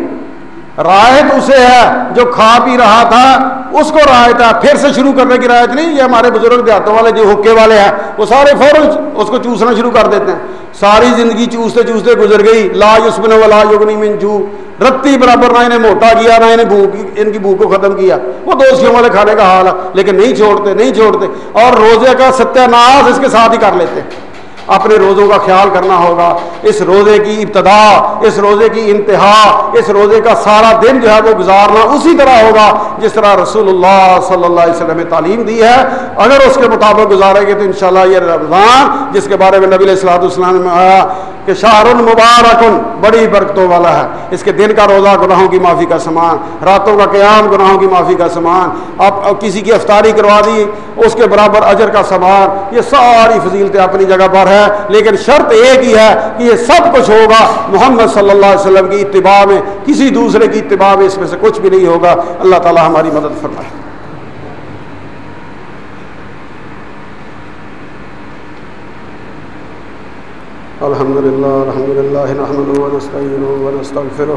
Speaker 2: رایت اسے ہے جو کھا پی رہا تھا۔ اس کو رایت ہے۔ پھر سے شروع کرنے کی رایت نہیں۔ یہ ہمارے بزرگ دیہاتوں والے جو حکے والے ہیں، وہ سارے فوراً اس کو چوسنا شروع کر دیتے ہیں۔ ساری زندگی چوستے چوستے گزر گئی۔ لا یسمن ولا یغنی من جو۔ رتی برابر نہ انہیں موٹا کیا، نہ انہیں بھوک، ان کی بھوک کو ختم کیا۔ وہ دوستیوں والے کھانے کا حال ہے، لیکن نہیں چھوڑتے نہیں چھوڑتے۔ اور روزے کا ستیہ ناش اس کے ساتھ ہی کر لیتے۔ اپنے روزوں کا خیال کرنا ہوگا۔ اس روزے کی ابتدا، اس روزے کی انتہا، اس روزے کا سارا دن جو ہے وہ گزارنا اسی طرح ہوگا جس طرح رسول اللہ صلی اللہ علیہ وسلم نے تعلیم دی ہے۔ اگر اس کے مطابق گزارے گے تو انشاءاللہ یہ رمضان جس کے بارے میں نبی علیہ السلاۃ السلام میں آیا کہ شاہ المبارکن بڑی برکتوں والا ہے۔ اس کے دن کا روزہ گناہوں کی معافی کا سامان، راتوں کا قیام گناہوں کی معافی کا سامان۔ اب کسی کی افطاری کروا دی، اس کے برابر اجر کا سامان۔ یہ ساری فضیلتیں اپنی جگہ پر ہے، لیکن شرط ایک ہی ہے کہ یہ سب کچھ ہوگا۔ محمد صلی اللہ علیہ وسلم کی اتباع میں، کسی دوسرے کی اتباع میں اس میں سے کچھ بھی نہیں ہوگا۔ اللہ تعالی ہماری مدد فرمائے۔ الحمد لله الحمد لله نحمده ونستعينه ونستغفره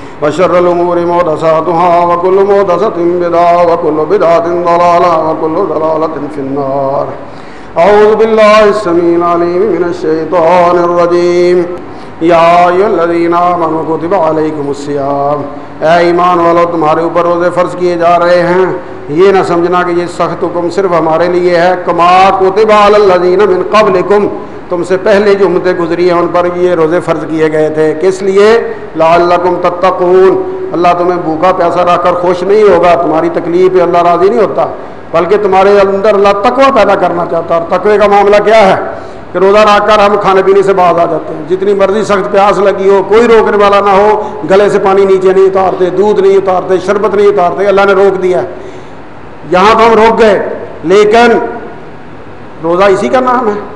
Speaker 2: وشر الأمور محدثاتها وكل محدثة بدعة وكل بدعة ضلالة وكل ضلالة في النار. أعوذ بالله السميع العليم من الشيطان الرجيم. یا الذین آمنوا کتب علیکم الصیام اے ایمان والو، تمہارے اوپر روزے فرض کیے جا رہے ہیں۔ یہ نہ سمجھنا کہ یہ سخت حکم صرف ہمارے لیے ہے۔ کما کتب علی الذین من قبلکم تم سے پہلے جو امتیں گزری ہیں ان پر یہ روزے فرض کیے گئے تھے۔ کس لیے؟ لعلکم تتقون۔ اللہ تمہیں بھوکا پیاسا رکھ کر خوش نہیں ہوگا، تمہاری تکلیف پہ اللہ راضی نہیں ہوتا، بلکہ تمہارے اندر اللہ تقوی پیدا کرنا چاہتا ہے۔ اور تقوی کا معاملہ کیا ہے؟ کہ روزہ رکھ کر ہم کھانے پینے سے باز آ جاتے ہیں۔ جتنی مرضی سخت پیاس لگی ہو، کوئی روکنے والا نہ ہو، گلے سے پانی نیچے نہیں اتارتے، دودھ نہیں اتارتے، شربت نہیں اتارتے، اللہ نے روک دیا یہاں تو ہم روک گئے، لیکن روزہ اسی کا نام ہے۔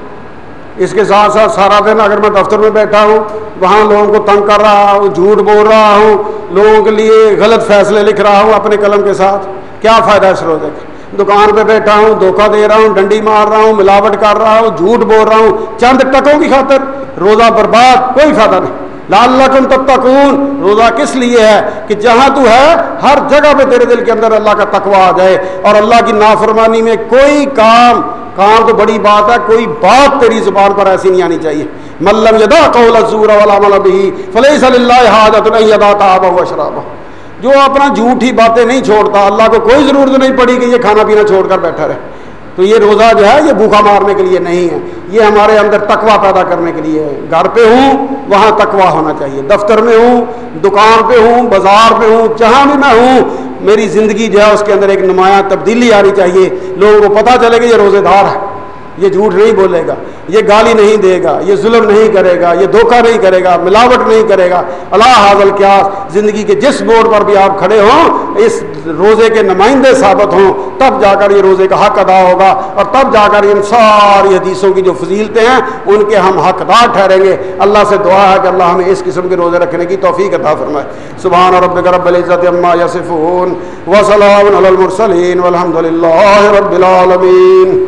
Speaker 2: اس کے ساتھ ساتھ سارا دن اگر میں دفتر میں بیٹھا ہوں، وہاں لوگوں کو تنگ کر رہا ہوں، جھوٹ بول رہا ہوں، لوگوں کے لیے غلط فیصلے لکھ رہا ہوں اپنے قلم کے ساتھ، کیا فائدہ اس روزے کا؟ دکان پہ بیٹھا ہوں، دھوکہ دے رہا ہوں، ڈنڈی مار رہا ہوں، ملاوٹ کر رہا ہوں، جھوٹ بول رہا ہوں، چند ٹکوں کی خاطر روزہ برباد، کوئی فائدہ نہیں۔ لال لکم تب تکون روزہ کس لیے ہے؟ کہ جہاں تو ہے، ہر جگہ پہ تیرے دل کے اندر اللہ کا تقوی آ جائے اور اللہ کی نافرمانی میں کوئی کام کام تو بڑی بات ہے، کوئی بات تیری زبان پر ایسی نہیں آنی چاہیے۔ ملم یدا قول الزور والعمل به فلیس للہ حاجت ان یدا طعامه وشرابه جو اپنا جھوٹی باتیں نہیں چھوڑتا، اللہ کو کوئی ضرورت نہیں پڑی کہ یہ کھانا پینا چھوڑ کر بیٹھا رہے۔ تو یہ روزہ جو ہے، یہ بھوکا مارنے کے لیے نہیں ہے۔ یہ ہمارے اندر تقوا پیدا کرنے کے لیے ہے گھر پہ ہوں، وہاں تقوا ہونا چاہیے۔ دفتر میں ہوں، دکان پہ ہوں، بازار پہ ہوں، جہاں بھی میں ہوں میری زندگی جو ہے اس کے اندر ایک نمایاں تبدیلی آنی چاہیے۔ لوگوں کو پتہ چلے کہ یہ روزے دار ہے یہ جھوٹ نہیں بولے گا، یہ گالی نہیں دے گا، یہ ظلم نہیں کرے گا، یہ دھوکہ نہیں کرے گا، ملاوٹ نہیں کرے گا۔ اللہ حاضل کیا زندگی کے جس موڑ پر بھی آپ کھڑے ہوں، اس روزے کے نمائندے ثابت ہوں، تب جا کر یہ روزے کا حق ادا ہوگا اور تب جا کر ان ساری حدیثوں کی جو فضیلتیں ہیں، ان کے ہم حقدار ٹھہریں گے۔ اللہ سے دعا ہے کہ اللہ ہمیں اس قسم کے روزے رکھنے کی توفیق عطا فرمائے۔ سبحان رب رب العزت عما یصفون وسلام علی المرسلین والحمد للہ رب العالمین۔